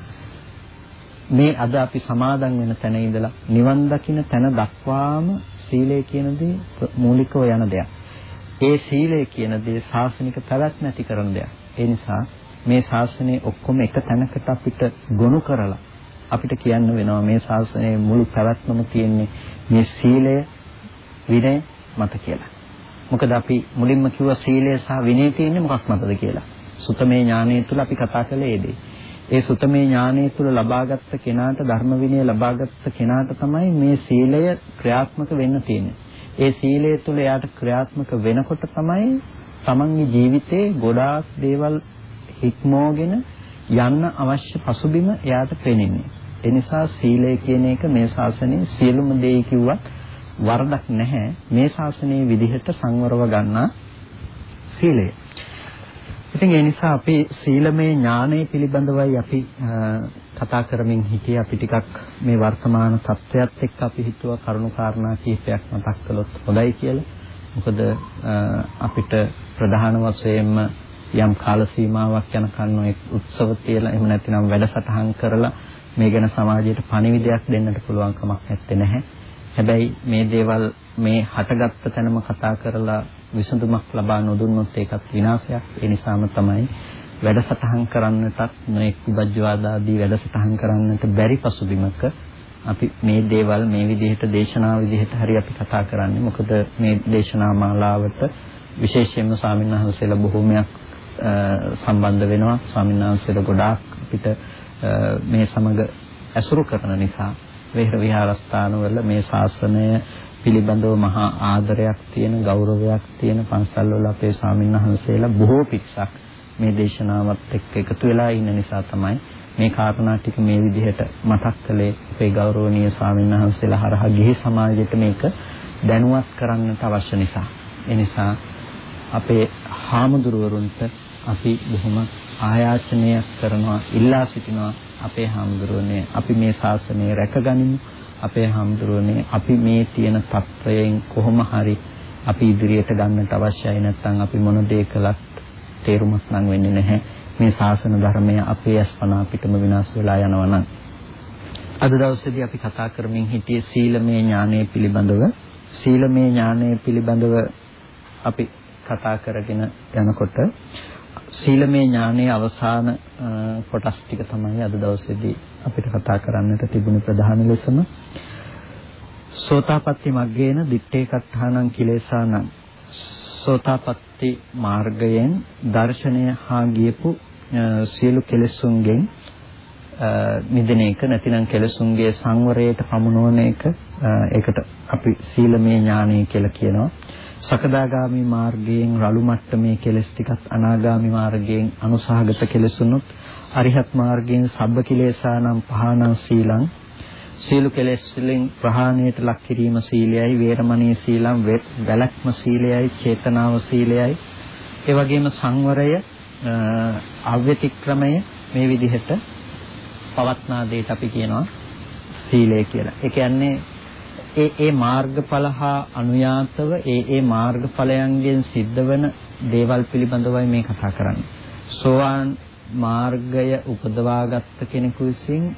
මේ අද අපි සමාදන් වෙන තැන ඉඳලා නිවන් දකින්න තැන දක්වාම සීලය කියන දේ මූලිකව යන දෙයක්. ඒ සීලය කියන දේ ශාසනික පැවැත්ම ඇති කරන දෙයක්. ඒ නිසා මේ ශාසනය ඔක්කොම එක තැනකට අපිට ගොනු කරලා අපිට කියන්න වෙනවා මේ ශාසනයේ මුළු පැවැත්මම තියෙන්නේ මේ සීලය විනය මත කියලා. මොකද අපි මුලින්ම කිව්වා සීලය සහ විනය තියෙන්නේ මොකක් මතද කියලා. සුතමේ ඥානය තුළ අපි කතා කළේ ඒ දේ. ඒ සුතමේ ඥානය තුළ ලබාගත් කෙනාට ධර්ම විනය ලබාගත් කෙනාට තමයි මේ සීලය ක්‍රියාත්මක වෙන්න තියෙන්නේ. ඒ සීලය තුළ එයාට ක්‍රියාත්මක වෙනකොට තමයි තමන්ගේ ජීවිතේ ගොඩාක් දේවල් හික්මෝගෙන යන්න අවශ්‍ය පසුබිම එයාට පෙනෙන්නේ. ඒ නිසා සීලය කියන එක මේ ශාසනයේ සියලුම දේ කිව්වත් වරදක් නැහැ. මේ ශාසනයේ විදිහට සංවරව ගන්නා සීලය. ඉතින් ඒ නිසා අපි සීලමය ඥානය පිළිබඳවයි අපි කතා කරමින් හිටියේ අපි ටිකක් මේ වර්තමාන තත්ත්වයක් එක්ක අපි හිතුවා කරුණු කාරණා කීපයක් මතක් කළොත් හොඳයි කියලා. මොකද අපිට ප්‍රධාන වශයෙන්ම යම් කාල සීමාවක් යනකන් ඔය උත්සව තියලා එහෙම නැතිනම් වැඩසටහන් කරලා මේ ගැන සමාජයට පණිවිඩයක් දෙන්නට පුළුවන් කමක් නැත්තේ නැහැ. හැබැයි මේ දේවල් මේ හටගත්ත තැනම කතා කරලා විසඳුමක් ලබා නොදුන්නොත් ඒකත් විනාශයක්. ඒ නිසාම තමයි වැඩසටහන් කරන්නටත් නොඑක් විභජ්‍යවාදාදී වැඩසටහන් කරන්නට බැරි පසුබිමක අපි මේ දේවල් මේ විදිහට දේශනා විදිහට හරි අපි කතා කරන්නේ. මොකද මේ දේශනා මාලාවට විශේෂයෙන්ම ස්වාමීන් වහන්සේලා බොහෝමයක් සම්බන්ධ වෙනවා. ස්වාමීන් වහන්සේලා ගොඩාක් අපිට මේ සමග ඇසුරු කරන නිසා විහෙර විහාරස්ථානවල මේ ශාසනය පිළිබඳව මහා ආදරයක් තියෙන ගෞරවයක් තියෙන පන්සල්වල අපේ ස්වාමීන් වහන්සේලා බොහෝ පිරිසක් මේ දේශනාවත් එක්ක එකතු වෙලා ඉන්න නිසා තමයි මේ කාරණා ටික මේ විදිහට මතක් කළේ අපේ ගෞරවනීය ස්වාමීන් වහන්සේලා හරහා ගිහි සමාජයට මේක දැනුවත් කරන්නට අවශ්‍ය නිසා. ඒ නිසා අපේ හාමුදුරුවරුන්ට අපි බොහොම ආයාචනයක් කරනවා ඉල්ලා සිටිනවා අපේ හාමුදුරුවනේ අපි මේ ශාසනය රැකගනිමු. අපේ හාමුදුරුවනේ අපි මේ තියෙන තත්වයෙන් කොහොම හරි අපි ඉදිරියට ගන්නට අවශ්‍යයි. නැත්නම් අපි මොන දේ කළත් තේරුමක් නම් වෙන්නේ නැහැ. මේ ශාසන ධර්මය අපේ අස්පනා පිටම විනාශ වෙලා යනවා නම් අද දවසේදී අපි කතා කරමින් හිටියේ සීලමය ඥානය පිළිබඳව. සීලමය ඥානය පිළිබඳව අපි කතා කරගෙන යනකොට සීලමය ඥානයේ අවසාන කොටස් ටික තමයි අද දවසේදී අපිට කතා කරන්නට තිබුණේ ප්‍රධාන ලෙසම. සෝතාපට්ටි මග්ගේන දිත්තේකත්තානං කිලේසානං සෝතාපට්ටි මාර්ගයෙන් දර්ශනය හා ගියපු සියලු කෙලෙසුන්ගෙන් මිදෙන එක නැතිනම් කෙලෙසුන්ගේ සංවරයට පමුණුවන එක ඒකට අපි සීලමය ඥානය කියලා කියනවා. සකදාගාමි මාර්ගයෙන් රළු මට්ටමේ කෙලස් ටිකත් අනාගාමි මාර්ගයෙන් අනුසහගත කෙලසුනොත් අරිහත් මාර්ගයෙන් සබ්බ කිලේසානම් පහානම් සීලං. සීල කෙලෙස් වලින් ප්‍රහාණයට ලක් කිරීම සීලයයි වේරමණී සීලං වැලක්ම සීලයයි චේතනාව සීලයයි. ඒ වගේම සංවරය අව්‍යතික්‍රමය මේ විදිහට පවත්නා දෙයට අපි කියනවා සීලය කියලා. ඒ කියන්නේ ඒ ඒ මාර්ගඵල හා අනුයාතව ඒ ඒ මාර්ගඵලයන්ගෙන් සිද්ධ වෙන දේවල් පිළිබඳවයි මේ කතා කරන්නේ. සෝවාන් මාර්ගය උපදවාගත්ත කෙනෙකු විසින්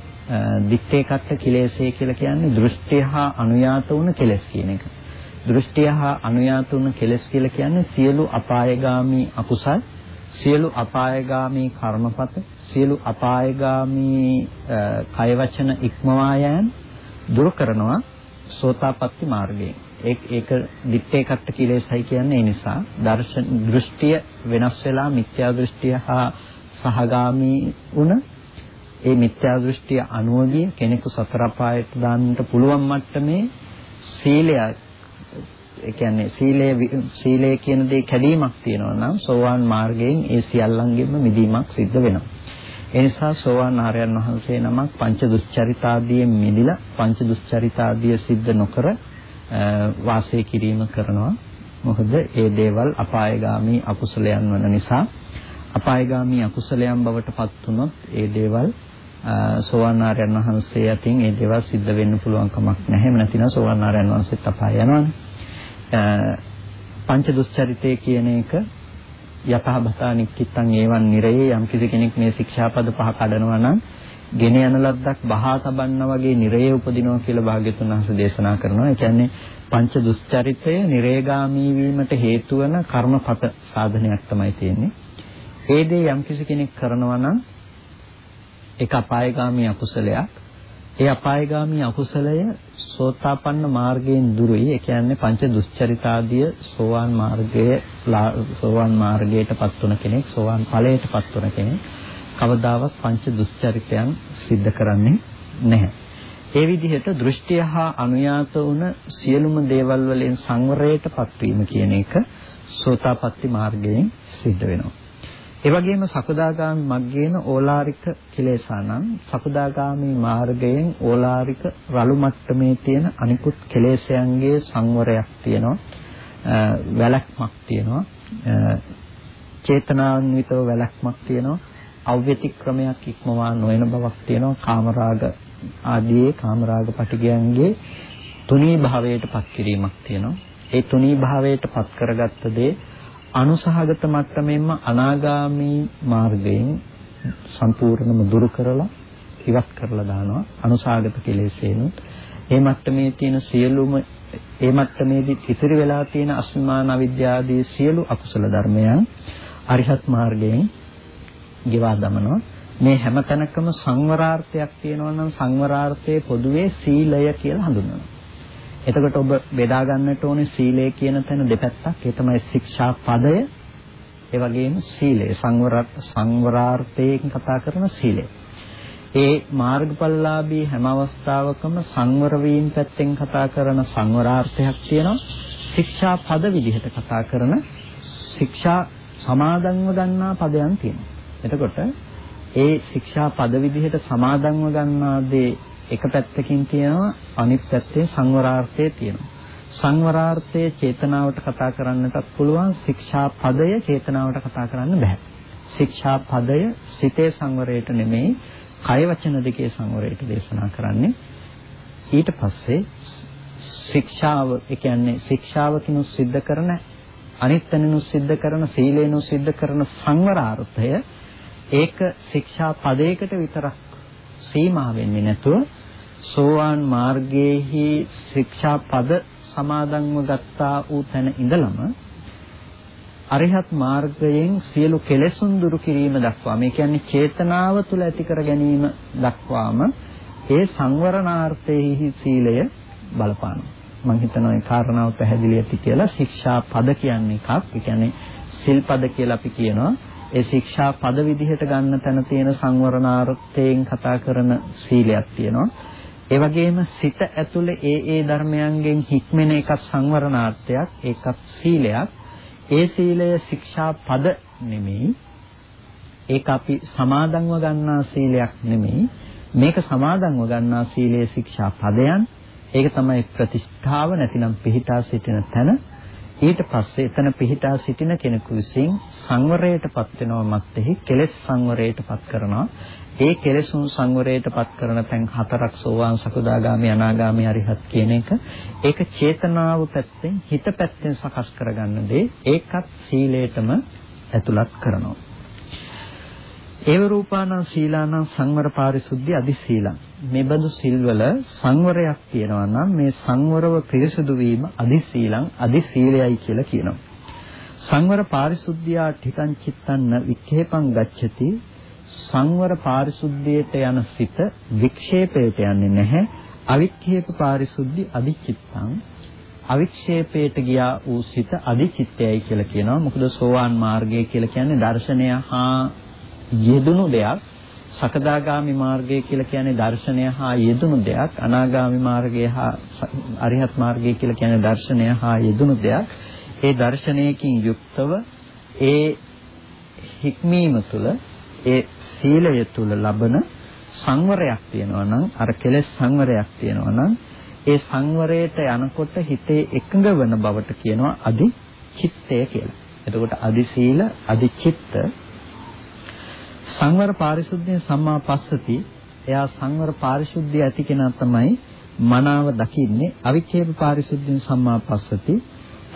දිත්තේකත්ත කිලේශය කියලා කියන්නේ දෘෂ්ටිය හා අනුයාත වුණ කෙලෙස් කියන එක. දෘෂ්ටිය හා අනුයාත වුණ කෙලෙස් කියලා කියන්නේ සියලු අපායগামী අකුසල්, සියලු අපායගාමී කර්මපත සියලු අපායගාමී කය වචන ඉක්මවා යෑම දුරු කරනවා සෝතාපට්ටි මාර්ගයෙන්. ඒක ඒක දිත්තේකට කිලේසයි කියන්නේ ඒ නිසා දර්ශන දෘෂ්ටිය වෙනස් වෙලා මිත්‍යා දෘෂ්ටිය හා සහගාමී වුණ ඒ මිත්‍යා දෘෂ්ටිය අනුවගිය කෙනෙකු සතර පායට දාන්නට පුළුවන් මට්ටමේ සීලයක් ඒ කියන්නේ සීලය සීලය කියන දේ කැඩීමක් තියෙනවා නම් සෝවාන් මාර්ගයෙන් ඒ සියල්ලංගෙම මිදීමක් සිද්ධ වෙනවා. ඒ නිසා සෝවාන් ආර්යයන් වහන්සේ නමක් පංච දුස්චරිතාදියෙන් මිදිලා පංච දුස්චරිතාදිය සිද්ධ නොකර වාසය කිරීම කරනවා. මොකද ඒ දේවල් අපායগামী අකුසලයන් වන නිසා අපායগামী අකුසලයන් බවට පත් වුනොත් ඒ දේවල් සෝවාන් ආර්යයන් වහන්සේ යටින් ඒ දේවල් සිද්ධ වෙන්න පුළුවන් කමක් නැහැ. එහෙම නැතිනම් සෝවාන් ආර්යයන් වහන්සේත් අපාය යනවානේ. පංච දුස්චරිතය කියන එක යතහබතා නික්කිට්ටන් ඒවන් නිරයේ යම් කිසි කෙනෙක් මේ ශික්ෂාපද පහ කඩනවා නම් ගෙන යන ලද්දක් බහා තබන්න වගේ නිරයේ උපදිනවා කියලා භාග්‍යතුන් වහන්සේ දේශනා කරනවා. ඒ කියන්නේ පංච දුස්චරිතය නිරේගාමී වීමට හේතු වන කර්මපත සාධනයක් තමයි තියෙන්නේ. ඒ දේ යම් කිසි කෙනෙක් කරනවා නම් ඒක අපායগামী අකුසලයක්. ඒ අපායগামী අකුසලය සෝතාපන්න මාර්ගයෙන් දුරුයි. ඒ කියන්නේ පංච දුස්චරිතාදිය සෝවාන් මාර්ගයේ සෝවාන් මාර්ගයටපත් වුණ කෙනෙක්, සෝවාන් ඵලයටපත් වුණ කෙනෙක් කවදාවත් පංච දුස්චරිතයන් සිද්ධ කරන්නේ නැහැ. ඒ විදිහට දෘෂ්ටිය හා අනුයාත වුණ සියලුම දේවල් වලින් සංවරයටපත් වීම කියන එක සෝතාපට්ටි මාර්ගයෙන් සිද්ධ වෙනවා. ඒ වගේම සකදාගාමි මග්ගේන ඕලාරික කෙලෙසානම් සකදාගාමි මාර්ගයෙන් ඕලාරික රළු මට්ටමේ තියෙන අනිකුත් කෙලෙසයන්ගේ සංවරයක් තියෙනවා වැලක්මක් තියෙනවා චේතනාන්විතව වැලක්මක් තියෙනවා අව්‍යතික්‍රමයක් ඉක්මවා නොවන බවක් තියෙනවා කාමරාග ආදී කාමරාග පටිගයන්ගේ තුනී භාවයට පත් කිරීමක් තියෙනවා. ඒ තුනී භාවයට පත් කරගත්ත දේ අනුසහගත මට්ටමින්ම අනාගාමී මාර්ගයෙන් සම්පූර්ණයෙන්ම දුරු කරලා ඉවත් කරලා දානවා. අනුසහගත කෙලෙසේනොත් ඒ මට්ටමේ තියෙන සියලුම ඒ මට්ටමේදී ඉතිරි වෙලා තියෙන අස්මිමාන අවිද්‍යාදී සියලු අකුසල ධර්මයන් අරිහත් මාර්ගයෙන් ගෙවා දමනවා. මේ හැම තැනකම සංවරාර්ථයක් තියෙනවා නම් සංවරාර්ථයේ පොදුවේ සීලය කියලා හඳුන්වනවා. එතකොට ඔබ බෙදා ගන්නට ඕනේ සීලය කියන තැන දෙපැත්තක්. ඒ තමයි ශික්ෂා පදය. ඒ වගේම සීලය සංවර සංවරාර්ථයෙන් කතා කරන සීලය. ඒ මාර්ගඵලලාභී හැම අවස්ථාවකම සංවර වීම පැත්තෙන් කතා කරන සංවරාර්ථයක් තියෙනවා. ශික්ෂා පද විදිහට කතා කරන ශික්ෂා සමාදන්ව ගන්නා පදයන් තියෙනවා. එතකොට ඒ ශික්ෂා පද විදිහට සමාදන්ව ගන්නා දේ එක පැත්තකින් තියෙනවා අනිත් පැත්තේ සංවරාර්ථය තියෙනවා. සංවරාර්ථයේ චේතනාවට කතා කරන්නටත් පුළුවන් ශික්ෂා පදය චේතනාවට කතා කරන්න බෑ. ශික්ෂා පදය සිතේ සංවරයට නෙමෙයි කය වචන දෙකේ සංවරයට දේශනා කරන්නේ. ඊට පස්සේ ශික්ෂාව ඒ කියන්නේ ශික්ෂාවකිනු සිද්ධ කරන අනිත්‍යනිනු සිද්ධ කරන සීලේනු සිද්ධ කරන සංවරාර්ථය ඒක ශික්ෂා පදයකට විතරක් සීමා වෙන්නේ නැතුව සෝවාන් මාර්ගයේහි ශික්ෂා පද සමාදන්ව ගත්තා වූ තැන ඉඳලම අරිහත් මාර්ගයෙන් සියලු කෙලෙසුන් දුරු කිරීම දක්වා මේ කියන්නේ චේතනාව තුළ ඇති කර ගැනීම දක්වාම ඒ සංවරණාර්ථයේහි සීලය බලපානවා. මම හිතනවා ඒ කාරණාව පැහැදිලි ඇති කියලා ශික්ෂා පද කියන්නේ එකක්. ඒ කියන්නේ සිල්පද කියලා අපි කියනවා. ඒ ශික්ෂා පද විදිහට ගන්න තැන තියෙන සංවරණාර්ථයෙන් කතා කරන සීලයක් තියෙනවා. ඒ වගේම සිත ඇතුලේ ඒ ඒ ධර්මයන්ගෙන් හික්මෙන එකක් සංවරණාර්ථයක් ඒකත් සීලයක්. ඒ සීලය ශික්ෂා පද නෙමෙයි. ඒක අපි සමාදන්ව ගන්නා සීලයක් නෙමෙයි. මේක සමාදන්ව ගන්නා සීලයේ ශික්ෂා පදයන්. ඒක තමයි ප්‍රතිෂ්ඨාව නැතිනම් පිහිටා සිටින තැන. ඊට පස්සේ එතන පිහිටා සිටින කෙනෙකු විසින් සංවරයටපත් වෙනවා මැත්තේ කෙලෙස් සංවරයටපත් කරනවා. ඒ කෙලෙසුන් සංවරයටපත් කරන තැන් හතරක් සෝවාන් සකදාගාමි අනාගාමි අරිහත් කියන එක. ඒක චේතනාව පැත්තෙන් හිත පැත්තෙන් සකස් කරගන්න දේ. ඒකත් සීලයටම ඇතුළත් කරනවා. ඒව රූපානම් සීලානම් සංවර පාරිශුද්ධි අදි සීලං මේ බඳු සිල්වල සංවරයක් තියෙනවා නම් මේ සංවරව පිරිසුදු වීම අදි සීලං අදි සීලයයි කියලා කියනවා. සංවර පාරිශුද්ධියා ඨිකං චිත්තං වික්ඛේපං ගච්ඡති සංවර පාරිශුද්ධියට යන සිත වික්ෂේපයට යන්නේ නැහැ අවික්ෂේප පාරිශුද්ධි අදිචිත්තං අවික්ෂේපයට ගියා වූ සිත අදිචිත්තයයි කියලා කියනවා මොකද සෝවාන් මාර්ගය කියලා කියන්නේ දර්ශනය හා යෙදුණු දෙයක් සකදාගාමි මාර්ගය කියලා කියන්නේ දර්ශනය හා යෙදුණු දෙයක්. අනාගාමි මාර්ගය හා අරිහත් මාර්ගය කියලා කියන්නේ දර්ශනය හා යෙදුණු දෙයක්. ඒ දර්ශනයකින් යුක්තව ඒ හික්මීම තුළ ඒ සීලය තුළ ලබන සංවරයක් තියෙනවා නම් අර කෙලෙස් සංවරයක් තියෙනවා නම් ඒ සංවරයට යනකොට හිතේ එකඟ වෙන බවට කියනවා අදි චිත්තය කියලා. එතකොට අදි සීල අදි චිත්ත. සංවර පාරිශුද්ධිය සම්මා පස්සති. එයා සංවර පාරිශුද්ධිය ඇති කෙනා තමයි මනාව දකින්නේ. අවික්ෂේප පාරිශුද්ධිය සම්මා පස්සති.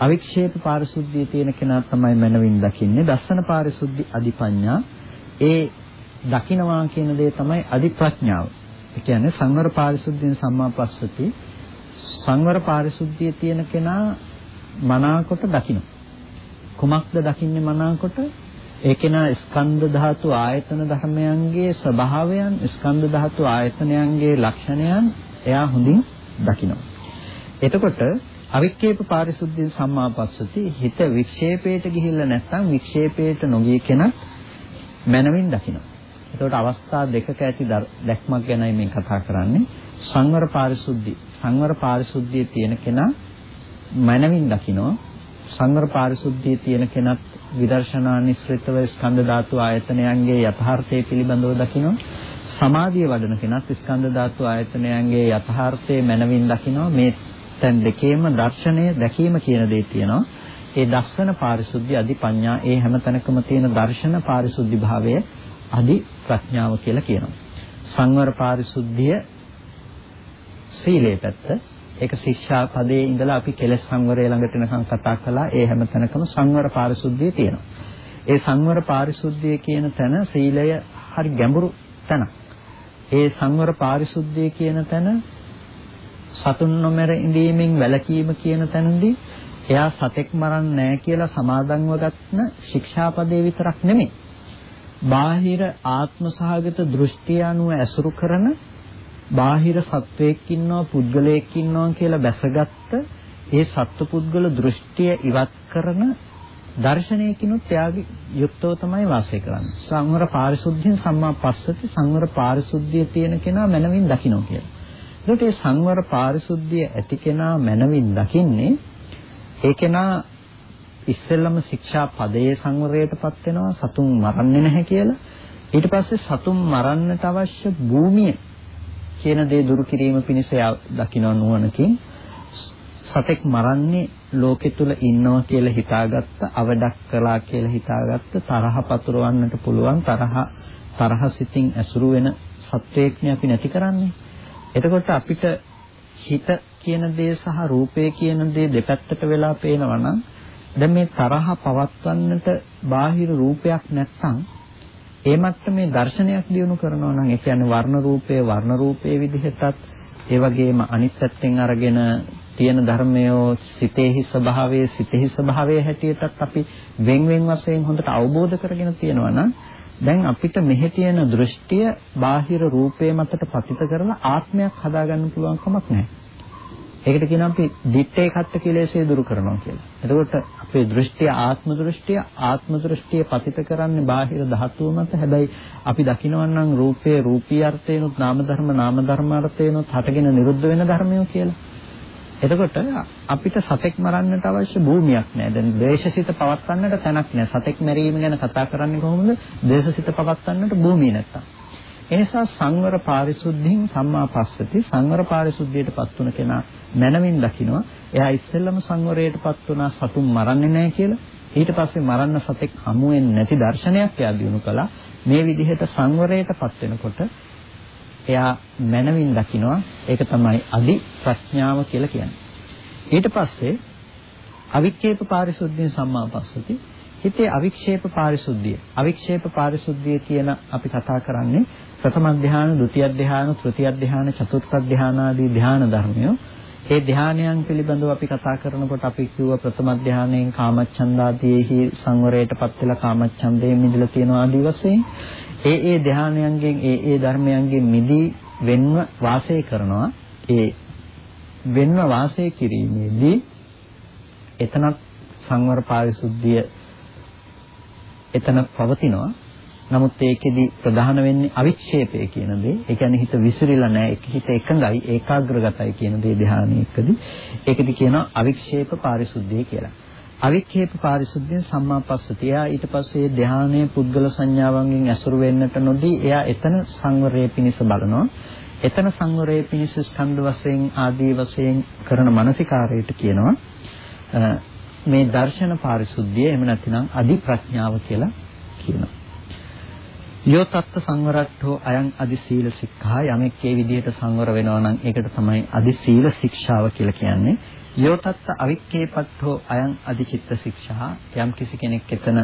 අවික්ෂේප පාරිශුද්ධිය තියෙන කෙනා තමයි මනවින් දකින්නේ. දස්සන පාරිශුද්ධි අධිපඤ්ඤා. ඒ දකින්නවා කියන දේ තමයි අධි ප්‍රඥාව. ඒ කියන්නේ සංවර පාරිශුද්ධිය සම්මා පස්සති සංවර පාරිශුද්ධිය තියෙන කෙනා මනාකොට දකින්න. කුමක්ද දකින්නේ මනාකොට? ඒ කෙනා ස්කන්ධ ධාතු ආයතන ධර්මයන්ගේ ස්වභාවයන් ස්කන්ධ ධාතු ආයතනයන්ගේ ලක්ෂණයන් එයා හොඳින් දකිනවා. එතකොට අවික්කේප පාරිශුද්ධිය සම්මාපස්සති හිත වික්ෂේපයට ගිහිල්ලා නැත්නම් වික්ෂේපයට නොගිය කෙනා මනවින් දකිනවා. එතකොට අවස්ථා දෙකක ඇති දැක්මක් ගැනයි මේ කතා කරන්නේ. සංවර පාරිශුද්ධිය සංවර පාරිශුද්ධිය තියෙන කෙනා මනවින් දකිනවා. සංවර පාරිශුද්ධිය තියෙන කෙනත් විදර්ශනා නිස්ෘතව ස්කන්ධ ධාතු ආයතනයන්ගේ යථාර්ථය පිළිබඳව දකිනවා. සමාධිය වඩන කෙනත් ස්කන්ධ ධාතු ආයතනයන්ගේ යථාර්ථය මනවින් දකිනවා. මේ තැන් දෙකේම දර්ශනය දැකීම කියන දේ තියෙනවා. ඒ දස්සන පාරිශුද්ධි අධි පඤ්ඤා ඒ හැම තැනකම තියෙන දර්ශන පාරිශුද්ධි භාවය අධි ප්‍රඥාව කියලා කියනවා. සංවර පාරිශුද්ධිය සීලේ පැත්ත ඒක ශික්ෂා පදයේ ඉඳලා අපි කෙලෙස් සංවරය ළඟට එනකන් කතා කළා. ඒ හැම තැනකම සංවර පාරිශුද්ධිය තියෙනවා. ඒ සංවර පාරිශුද්ධිය කියන තැන සීලය හරි ගැඹුරු තැනක්. ඒ සංවර පාරිශුද්ධිය කියන තැන සතුන් නොමර ඉඳීමෙන් වැළකීම කියන තැනදී එයා සතෙක් මරන්නේ නැහැ කියලා සමාදන්ව ගන්න ශික්ෂාපදේ විතරක් නෙමෙයි. බාහිර ආත්ම සහගත දෘෂ්ටිය අනුව ඇසුරු කරන බාහිර සත්වයක් ඉන්නවා පුද්ගලයෙක් ඉන්නවා කියලා බැසගත්ත ඒ සත්පුද්ගල දෘෂ්ටිය ඉවත් කරන දර්ශනයකිනුත් එයාගේ යුක්තව තමයි වාසය කරන්නේ. සංවර පාරිශුද්ධිය සම්මා පස්සති සංවර පාරිශුද්ධිය තියෙන කෙනා මනවින් දකින්න කියලා. ඒකට මේ සංවර පාරිශුද්ධිය ඇති කෙනා මනවින් දකින්නේ ඒ කෙනා ඉස්සෙල්ලම ශික්ෂා පදයේ සංවරයටපත් වෙනවා සතුන් මරන්නේ නැහැ කියලා. ඊට පස්සේ සතුන් මරන්නට අවශ්‍ය භූමිය කියන දේ දුරු කිරීම පිණිස දකින්න නුවණකින් සතෙක් මරන්නේ ලෝකෙ තුල ඉන්නවා කියලා හිතාගත්ත අවඩක් කළා කියලා හිතාගත්ත තරහ පතුරවන්නට පුළුවන් තරහ තරහ සිතින් ඇසුරු වෙන සත්වයක්නේ අපි නැති කරන්නේ. එතකොට අපිට හිත කියන දේ සහ රූපය කියන දේ දෙපැත්තට වෙලා පේනවා නම් දැන් මේ තරහ පවත්වන්නට බාහිර රූපයක් නැත්නම් ඒ මට්ටමේ දර්ශනයක් දිනු කරනවා නම් ඒ කියන්නේ වර්ණ රූපයේ වර්ණ රූපයේ විදිහටත් ඒ වගේම අනිත් පැත්තෙන් අරගෙන තියෙන ධර්මයෝ සිතේහි ස්වභාවයේ සිතේහි ස්වභාවයේ හැටියටත් අපි වෙන් වෙන් වශයෙන් හොඳට අවබෝධ කරගෙන තියෙනවා නම් දැන් අපිට මෙහි තියෙන දෘෂ්ටිය බාහිර රූපේ මතට පතිත කරලා ආත්මයක් හදාගන්න පුළුවන් කමක් නැහැ. ඒකට කියනවා අපි දිත්තේ කට්ට කෙලෙසේ දුරු කරනවා කියලා. එතකොට අපේ දෘෂ්ටිය ආත්ම දෘෂ්ටිය ආත්ම දෘෂ්ටිය පතිත කරන්නේ බාහිර ධාතුව මත. හැබැයි අපි දකිනවා නම් රූපේ රූපී අර්ථේනොත් නාම ධර්ම නාම ධර්ම අර්ථේනොත් හටගෙන නිරුද්ධ වෙන ධර්මයෝ කියලා. එතකොට අපිට සතෙක් මරන්නට අවශ්‍ය භූමියක් නැහැ. දැන් ද්වේෂසිත පවත්වන්නට තැනක් නැහැ. සතෙක් මැරීම ගැන කතා කරන්නේ කොහොමද? ද්වේෂසිත පවත්වන්නට භූමිය නැත්තම්. එනිසා සංවර පාරිශුද්ධින් සම්මා පස්සති සංවර පාරිශුද්ධියටපත් වුණ කෙනා මනමින් දකිනවා එයා ඉස්සෙල්ලම සංවරයටපත් වුණා සතුන් මරන්නේ නැහැ කියලා ඊට පස්සේ මරන්න සතෙක් හමු වෙන්නේ නැති දර්ශනයක් එයා දිනු කළා මේ විදිහට සංවරයටපත් වෙනකොට එයා මනමින් දකිනවා ඒක තමයි අදි ප්‍රඥාව කියලා කියන්නේ ඊට පස්සේ අවික්කේප පාරිශුද්ධිය සම්මා පස්සති හිතේ අවික්ෂේප පාරිශුද්ධිය. අවික්ෂේප පාරිශුද්ධිය කියන අපි කතා කරන්නේ ප්‍රථම ධ්‍යාන, ဒုတိ ය ධ්‍යාන, තෘතිය ධ්‍යාන, චතුර්ථ ධ්‍යාන ආදී ධ්‍යාන ධර්මය. ඒ ධ්‍යානයන් පිළිබඳව අපි කතා කරනකොට අපි කිව්ව ප්‍රථම ධ්‍යානයෙන් කාමච්ඡන්දාදීෙහි සංවරයටපත් වෙලා කාමච්ඡන්දයෙන් මිදලා තියෙනවා ආදී වශයෙන් ඒ ඒ ධ්‍යානයන්ගෙන් ඒ ඒ ධර්මයන්ගෙන් මිදී වෙන්ව වාසය කරනවා. ඒ වෙන්ව වාසය කිරීමේදී එතනත් සංවර පාරිශුද්ධිය එතන පවතිනවා. නමුත් ඒකෙදි ප්‍රධාන වෙන්නේ අවික්ෂේපය කියන දේ. ඒ කියන්නේ හිත විසිරිලා නැහැ. හිත එකඟයි, ඒකාග්‍රගතයි කියන දේ ධානයේකදී. ඒකෙදි කියනවා අවික්ෂේප පාරිශුද්ධිය කියලා. අවික්ෂේප පාරිශුද්ධිය සම්මාපස්සතිය. ඊට පස්සේ ධානයේ පුද්ගල සංඥාවන්ගෙන් ඇසුරු වෙන්නට නොදී එයා එතන සංවරයේ පිණිස බලනවා. එතන සංවරයේ පිණිස ස්කන්ධ වශයෙන් ආදී වශයෙන් කරන මානසිකාරයට කියනවා මේ දර්ශන පාරිශුද්ධිය එහෙම නැතිනම් අදි ප්‍රඥාව කියලා කියනවා. යෝ තත්ත සංවරට්ඨෝ අයං අදි සීල සික්ඛා යමෙක් ඒ විදිහට සංවර වෙනවා නම් ඒකට තමයි අදි සීල ශික්ෂාව කියලා කියන්නේ. යෝ තත්ත අවික්කේපට්ඨෝ අයං අදි චිත්ත ශික්ෂා යම් කිසි කෙනෙක් එතන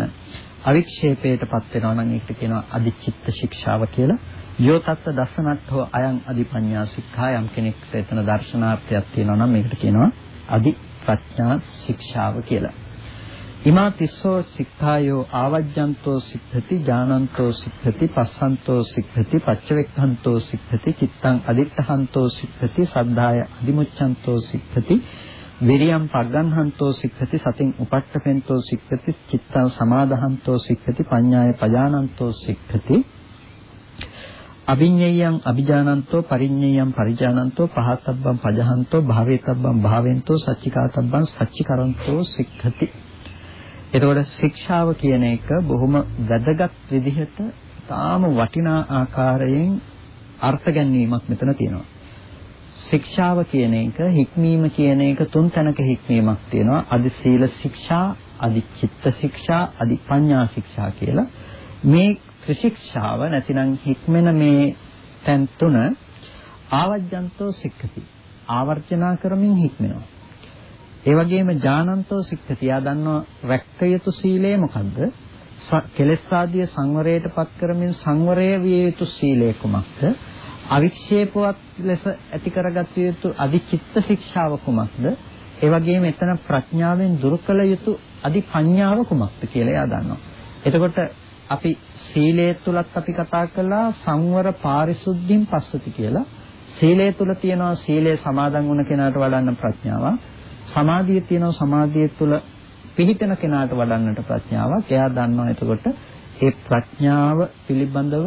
අවික්ෂේපයටපත් වෙනවා නම් ඒකට කියනවා අදි චිත්ත ශික්ෂාව කියලා. යෝ තත්ත දසනට්ඨෝ අයං අදි පඤ්ඤා සික්ඛා යම් කෙනෙක්ට එතන දර්ශනාර්ථයක් තියෙනවා නම් මේකට කියනවා අදි ප්‍රඥා ශික්ෂාව කියලා. ඉමා තිස්සෝ සික්ඛායෝ ආවජ්ජන්තෝ සික්ඛති ඥානන්තෝ සික්ඛති පස්සන්තෝ සික්ඛති පච්චවෙක්ඛන්තෝ සික්ඛති චිත්තං අදිත්තහන්තෝ සික්ඛති සද්ධාය අදිමුච්ඡන්තෝ සික්ඛති විරියම් පග්ගන්හන්තෝ සික්ඛති සතින් උපට්ඨපෙන්තෝ සික්ඛති චිත්තං සමාදහන්තෝ සික්ඛති පඤ්ඤාය පජානන්තෝ සික්ඛති. අභිඤ්ඤයං අභිජානන්තෝ පරිඤ්ඤයං පරිජානන්තෝ පහතබ්බං පජහන්තෝ භාවේතබ්බං භාවෙන්තෝ සච්චිකාතබ්බං සච්චිකරන්තෝ සික්ඛති. එතකොට ශික්ෂාව කියන එක බොහොම වැදගත් විදිහට තාම වටිනා ආකාරයෙන් අර්ථ ගැන්වීමක් මෙතන තියෙනවා. ශික්ෂාව කියන එක හික්මීම කියන එක තුන් තැනක හික්මීමක් තියෙනවා. අදි සීල ශික්ෂා, අදි චිත්ත ශික්ෂා, අදි පඤ්ඤා ශික්ෂා කියලා. මේ ත්‍රිශික්ෂාව නැතිනම් හික්මෙන මේ තැන් තුන ආවජ්ජන්තෝ සික්ඛති. ආවර්ජනා කරමින් හික්මෙනවා. ඒ වගේම ඥානන්තෝ සික්ඛති. යා දන්නවා රැක්ක යුතු සීලය මොකද්ද? කෙලෙස් ආදී සංවරයටපත් කරමින් සංවරය විය යුතු සීලය කුමක්ද? අවික්ෂේපවත් ලෙස ඇති කරගත යුතු අධිචිත්ත ශික්ෂාව කුමක්ද? ඒ වගේම එතන ප්‍රඥාවෙන් දුරු කළ යුතු අධි පඤ්ඤාව කුමක්ද කියලා එයා දන්නවා. එතකොට අපි සීලය තුලත් අපි කතා කළා සංවර පාරිශුද්ධින් පස්සති කියලා. සීලය තුල තියෙනවා සීලය සමාදන් වුණ කෙනාට වඩන්න ප්‍රඥාවක්. සමාධිය තියෙනවා සමාධිය තුළ පිහිටන කෙනාට වඩන්නට ප්‍රඥාවක්. එයා දන්නවා එතකොට ඒ ප්‍රඥාව පිළිබඳව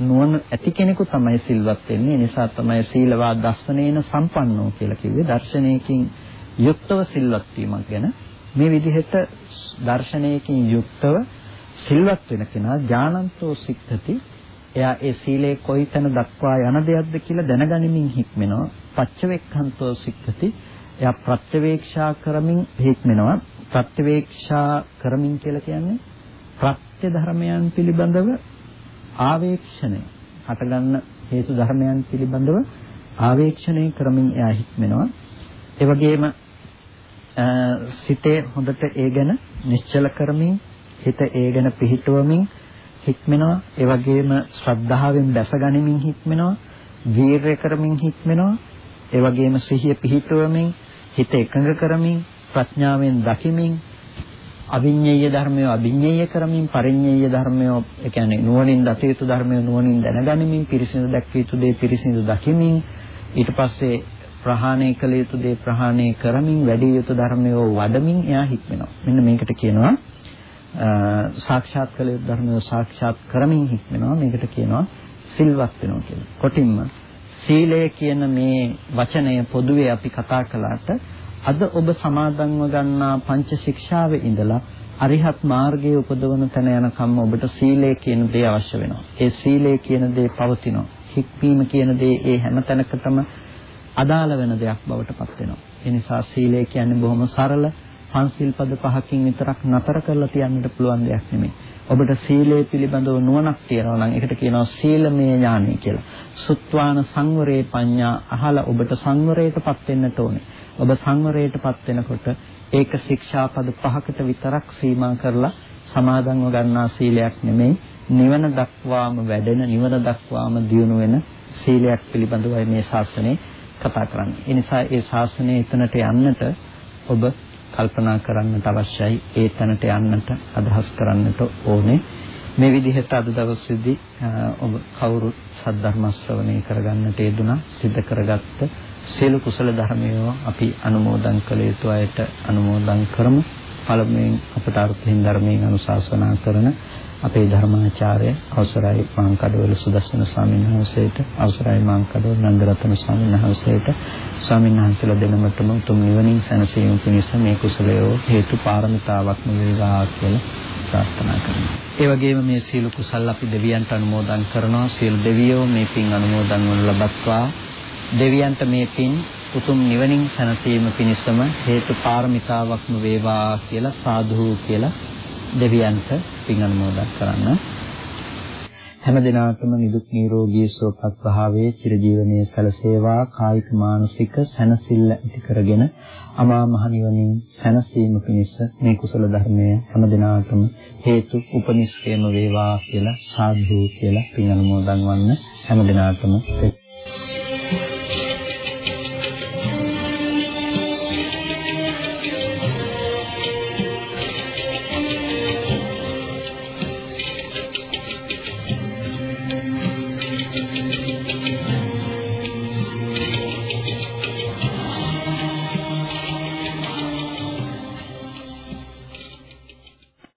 නුවණ ඇති කෙනෙකු තමයි සිල්වත් වෙන්නේ. ඒ නිසා තමයි සීලවා දස්සනේන සම්පන්නෝ කියලා කිව්වේ. දර්ශනයකින් යුක්තව සිල්වත් වීමක් ගැන මේ විදිහට දර්ශනයකින් යුක්තව සිල්වත් වෙන කෙනා ඥානන්තෝ සික්ඛති එයා ඒ සීලේ කොයිතැන දක්වා යන දෙයක්ද කියලා දැනගනිමින් හික්මෙනවා පච්චවෙක්ඛන්තෝ සික්ඛති එයා ප්‍රත්‍යවේක්ෂා කරමින් හික්මනවා. ප්‍රත්‍යවේක්ෂා කරමින් කියලා කියන්නේ ප්‍රත්‍ය ධර්මයන් පිළිබඳව ආවේක්ෂණය. හටගන්න හේතු ධර්මයන් පිළිබඳව ආවේක්ෂණය කරමින් එයා හික්මනවා. ඒ වගේම සිතේ හොඳට ඒ ගැන නිශ්චල කරමින් හිත ඒ ගැන පිහිටුවමින් හික්මනවා. ඒ වගේම ශ්‍රද්ධාවෙන් දැසගනිමින් හික්මනවා. වීරය කරමින් හික්මනවා. ඒ වගේම සිහිය පිහිටුවමින් හිත එකඟ කරමින් ප්‍රඥාවෙන් දකිමින් අවිඤ්ඤේය ධර්මය අවිඤ්ඤේය කරමින් පරිඤ්ඤේය ධර්මය ඒ කියන්නේ නුවණින් දත යුතු ධර්මය නුවණින් දැනගනිමින් පිරිසිදු දැක්විය යුතු දේ පිරිසිදු දකිමින් ඊට පස්සේ ප්‍රහාණය කළ යුතු දේ ප්‍රහාණය කරමින් වැඩි යුතු ධර්මය වඩමින් එයා හික්මනවා. මෙන්න මේකට කියනවා සාක්ෂාත් කළ යුතු ධර්මය සාක්ෂාත් කරමින් හික්මනවා. මේකට කියනවා සිල්වත් වෙනවා කියලා. කොටින්ම සීලය කියන මේ වචනය පොදුවේ අපි කතා කළාට අද ඔබ සමාදන්ව ගන්නා පංච ශික්ෂාවේ ඉඳලා අරිහත් මාර්ගයේ උපදවන තැන යනකම් ඔබට සීලය කියන දේ අවශ්‍ය වෙනවා. ඒ සීලය කියන දේ පවතිනවා. හික්මීම කියන දේ ඒ හැම තැනකටම අදාළ වෙන දෙයක් බවට පත් වෙනවා. ඒ නිසා සීලය කියන්නේ බොහොම සරල පන්සිල් පද පහකින් විතරක් නතර කරලා තියන්නට පුළුවන් දෙයක් නෙමෙයි. ඔබට සීලය පිළිබඳව නුවණක් තියෙනවා නම් ඒකට කියනවා සීලමය ඥානය කියලා. සුත්වාන සංවරේ පඤ්ඤා අහලා ඔබට සංවරයටපත් වෙන්නට ඕනේ. ඔබ සංවරයටපත් වෙනකොට ඒක ශික්ෂාපද පහකට විතරක් සීමා කරලා සමාදන්ව ගන්නා සීලයක් නෙමෙයි නිවන දක්වාම වැඩෙන නිවන දක්වාම දියුණු වෙන සීලයක් පිළිබඳවයි මේ ශාසනය කතා කරන්නේ. ඒ නිසා ඒ ශාසනය එතනට යන්නට ඔබ කල්පනා කරන්නට අවශ්‍යයි. ඒ තැනට යන්නට අදහස් කරන්නට ඕනේ. මේ විදිහට අද දවසේදී ඔබ කවුරු සද්ධර්ම ශ්‍රවණය කරගන්නට යෙදුනා සිද්ධ කරගත්ත සියලු කුසල ධර්මයෝ අපි අනුමෝදන් කළ යුතු අයට අනුමෝදන් කරමු. පළමුවෙන් අපට අර්ථයෙන් ධර්මයෙන් අනුශාසනා කරන අපේ ධර්මාචාර්ය අවසරයි මාංකඩවල සුදස්සන ස්වාමීන් වහන්සේට අවසරයි මාංකඩවල නන්දරත්න ස්වාමීන් වහන්සේට ස්වාමීන් වහන්සේලා දෙනමතම උතුම් නිවනින් සැනසීම පිණිස මේ කුසලය හේතු පාරමිතාවක්ම වේවා කියලා ප්‍රාර්ථනා කරනවා. ඒ වගේම මේ සීල කුසල් අපි දෙවියන්ට අනුමෝදන් කරනවා. සියලු දෙවියෝ මේ පින් අනුමෝදන් වනු ලබත්වා. දෙවියන්ට මේ පින් උතුම් නිවනින් සැනසීම පිණිසම හේතු පාරමිතාවක්ම වේවා කියලා සාදු කියලා දෙවියන්ට පින් අනුමෝදන් කරන්න. හැම දිනාටම නිදුක් නිරෝගී සුවපත් භාවයේ චිරජීවනයේ සැලසේවා කායික මානසික සැනසෙල්ල ඇති කරගෙන අමා මහ නිවනින් සැනසීම පිණිස මේ කුසල ධර්මය හැම දිනාටම හේතු උපනිශ්‍රේම වේවා කියලා සාදු කියලා පින් අනුමෝදන් වන්න හැම දිනාටම